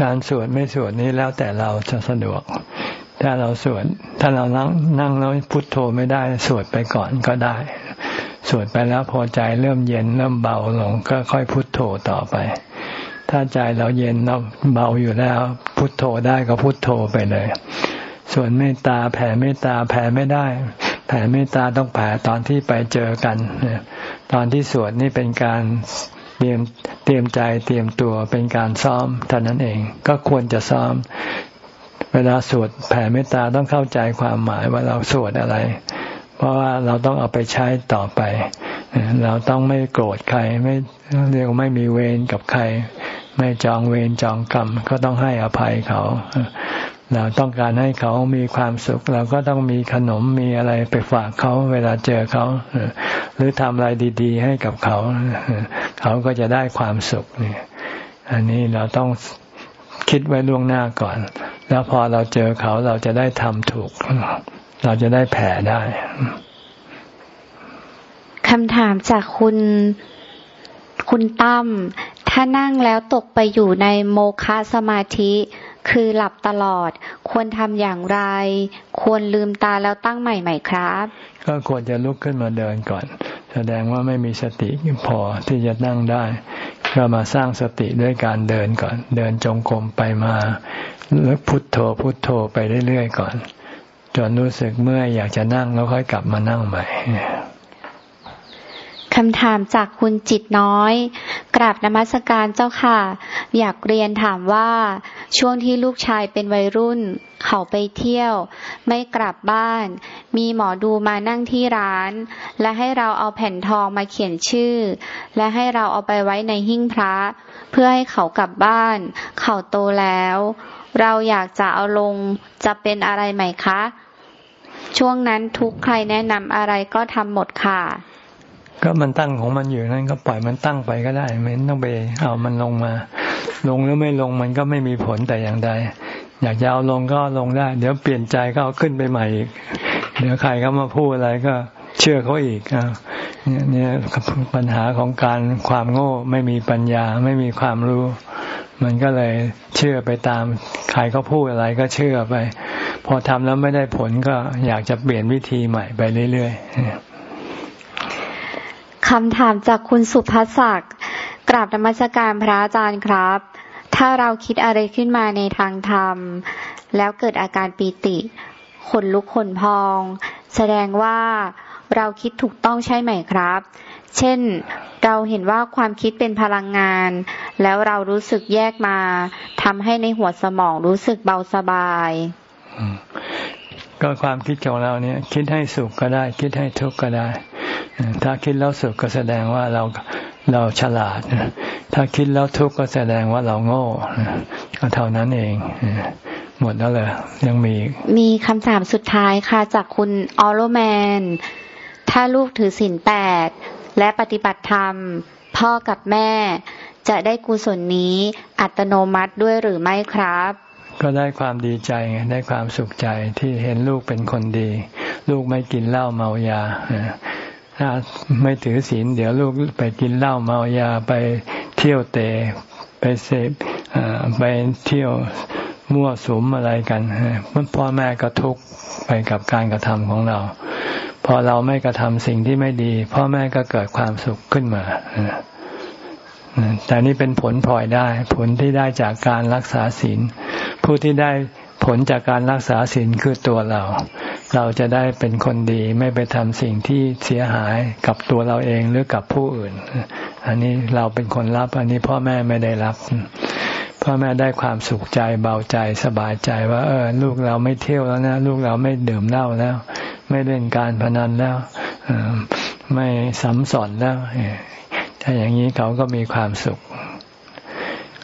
การสวดไม่สวดนี้แล้วแต่เราจะสะดวก ถ้าเราสวดถ้าเรานั่งนั่งแล้วพุทโธไม่ได้สวดไปก่อนก็ได้สวดไปแล้วพอใจเริ่มเย็นเริ่มเบาลงก็ค่อยพุทโธต่อไป ถ้าใจเราเย็นเราเบาอยู่แล้ว พุทโธได้ก็พุทโธไปเลย ส่วนเมตตาแผ่เมตตาแผ่ไม่ได้ แผ่เมตตาต้องแผ่ตอนที่ไปเจอกันตอนที่สวดนี่เป็นการเตรียมเตรียมใจเตรียมตัวเป็นการซ้อมเท่านั้นเองก็ควรจะซ้อม เวลาสวดแผ่เมตตาต้องเข้าใจความหมายว่าเราสวดอะไร เพราะว่าเราต้องเอาไปใช้ต่อไป เราต้องไม่โกรธใครไม่เรียกไม่มีเวรกับใคร ไม่จองเวรจองกรรมก็ต้องให้อภัยเขา เราต้องการให้เขามีความสุข เราก็ต้องมีขนมมีอะไรไปฝากเขาเวลาเจอเขาหรือทำอะไรดีๆ ให้กับเขา เขาก็จะได้ความสุขนี่อันนี้เราต้องคิดไว้ล่วงหน้าก่อน แล้วพอเราเจอเขาเราจะได้ทำถูก เราจะได้แผ่ได้คำถามจากคุณคุณตั้ม ถ้านั่งแล้วตกไปอยู่ในโมฆะสมาธิ คือหลับตลอด ควรทำอย่างไร ควรลืมตาแล้วตั้งใหม่ไหมครับ ก็ควรจะลุกขึ้นมาเดินก่อน แสดงว่าไม่มีสติพอที่จะนั่งได้ ก็มาสร้างสติด้วยการเดินก่อน เดินจงกรมไปมาแล้วพุทโธพุทโธไปเรื่อยๆก่อน จนรู้สึกเมื่ออยากจะนั่งแล้วค่อยกลับมานั่งใหม่ คำถามจากคุณจิตน้อย กราบนมัสการเจ้าค่ะ อยากเรียนถามว่าช่วงที่ลูกชายเป็นวัยรุ่น เขาไปเที่ยว ไม่กลับบ้าน มีหมอดูมานั่งที่ร้าน และให้เราเอาแผ่นทองมาเขียนชื่อ และให้เราเอาไปไว้ในหิ้งพระ เพื่อให้เขากลับบ้าน เขาโตแล้ว เราอยากจะเอาลงจะเป็นอะไรไหมคะ ช่วงนั้นทุกใครแนะนำอะไรก็ทำหมดค่ะ ก็มันตั้งของมันอยู่นั่นก็ปล่อยมันตั้งไปก็ได้ไม่ต้องไปเอามันลงมา ลงหรือไม่ลงมันก็ไม่มีผลแต่อย่างใด อยากจะเอาลงก็ลงได้ เดี๋ยวเปลี่ยนใจก็เอาขึ้นไปใหม่อีก เดี๋ยวใครก็มาพูดอะไรก็เชื่อเขาอีกอะเนี่ยเนี่ยปัญหาของการความโง่ไม่มีปัญญาไม่มีความรู้ มันก็เลยเชื่อไปตามใครเขาพูดอะไรก็เชื่อไป พอทำแล้วไม่ได้ผลก็อยากจะเปลี่ยนวิธีใหม่ไปเรื่อยๆ คำถามจากคุณสุภศักดิ์กราบนมัสการพระอาจารย์ครับ ถ้าเราคิดอะไรขึ้นมาในทางธรรม แล้วเกิดอาการปีติขนลุกขนพอง แสดงว่าเราคิดถูกต้องใช่ไหมครับ เช่น เราเห็นว่าความคิดเป็นพลังงาน แล้วเรารู้สึกแยกมาทำให้ในหัวสมองรู้สึกเบาสบาย ก็ความคิดของเราเนี่ย คิดให้สุขก็ได้ คิดให้ทุกข์ก็ได้ ถ้าคิดแล้วสุขก็แสดงว่าเราเราฉลาด ถ้าคิดแล้วทุกข์ก็แสดงว่าเราโง่ก็เท่านั้นเอง หมดแล้วเลยยังมี มีคำถามสุดท้ายค่ะ จากคุณออโรแมน ถ้าลูกถือศีลแปดและปฏิบัติธรรม พ่อกับแม่ จะได้กุศลนี้อัตโนมัติด้วยหรือไม่ครับก็ได้ความดีใจไงได้ความสุขใจที่เห็นลูกเป็นคนดี ลูกไม่กินเหล้าเมายา ถ้าไม่ถือศีลเดี๋ยวลูกไปกินเหล้าเมายาไปเที่ยวเตะไปเสพไปเที่ยวมั่วสุมอะไรกันพ่อแม่ก็ทุกข์ไปกับการกระทำของเรา พอเราไม่กระทำสิ่งที่ไม่ดี พ่อแม่ก็เกิดความสุขขึ้นมาแต่นี่เป็นผลพลอยได้ ผลที่ได้จากการรักษาศีล ผู้ที่ได้ ผลจากการรักษาศีลคือตัวเรา เราจะได้เป็นคนดีไม่ไปทำสิ่งที่เสียหายกับตัวเราเองหรือกับผู้อื่น อันนี้เราเป็นคนรับ อันนี้พ่อแม่ไม่ได้รับ พ่อแม่ได้ความสุขใจเบาใจสบายใจว่า เออ ลูกเราไม่เที่ยวแล้วนะ ลูกเราไม่ดื่มเหล้าแล้ว ไม่เล่นการพนันแล้วไม่สัมสอนแล้วถ้าอย่างนี้เขาก็มีความสุข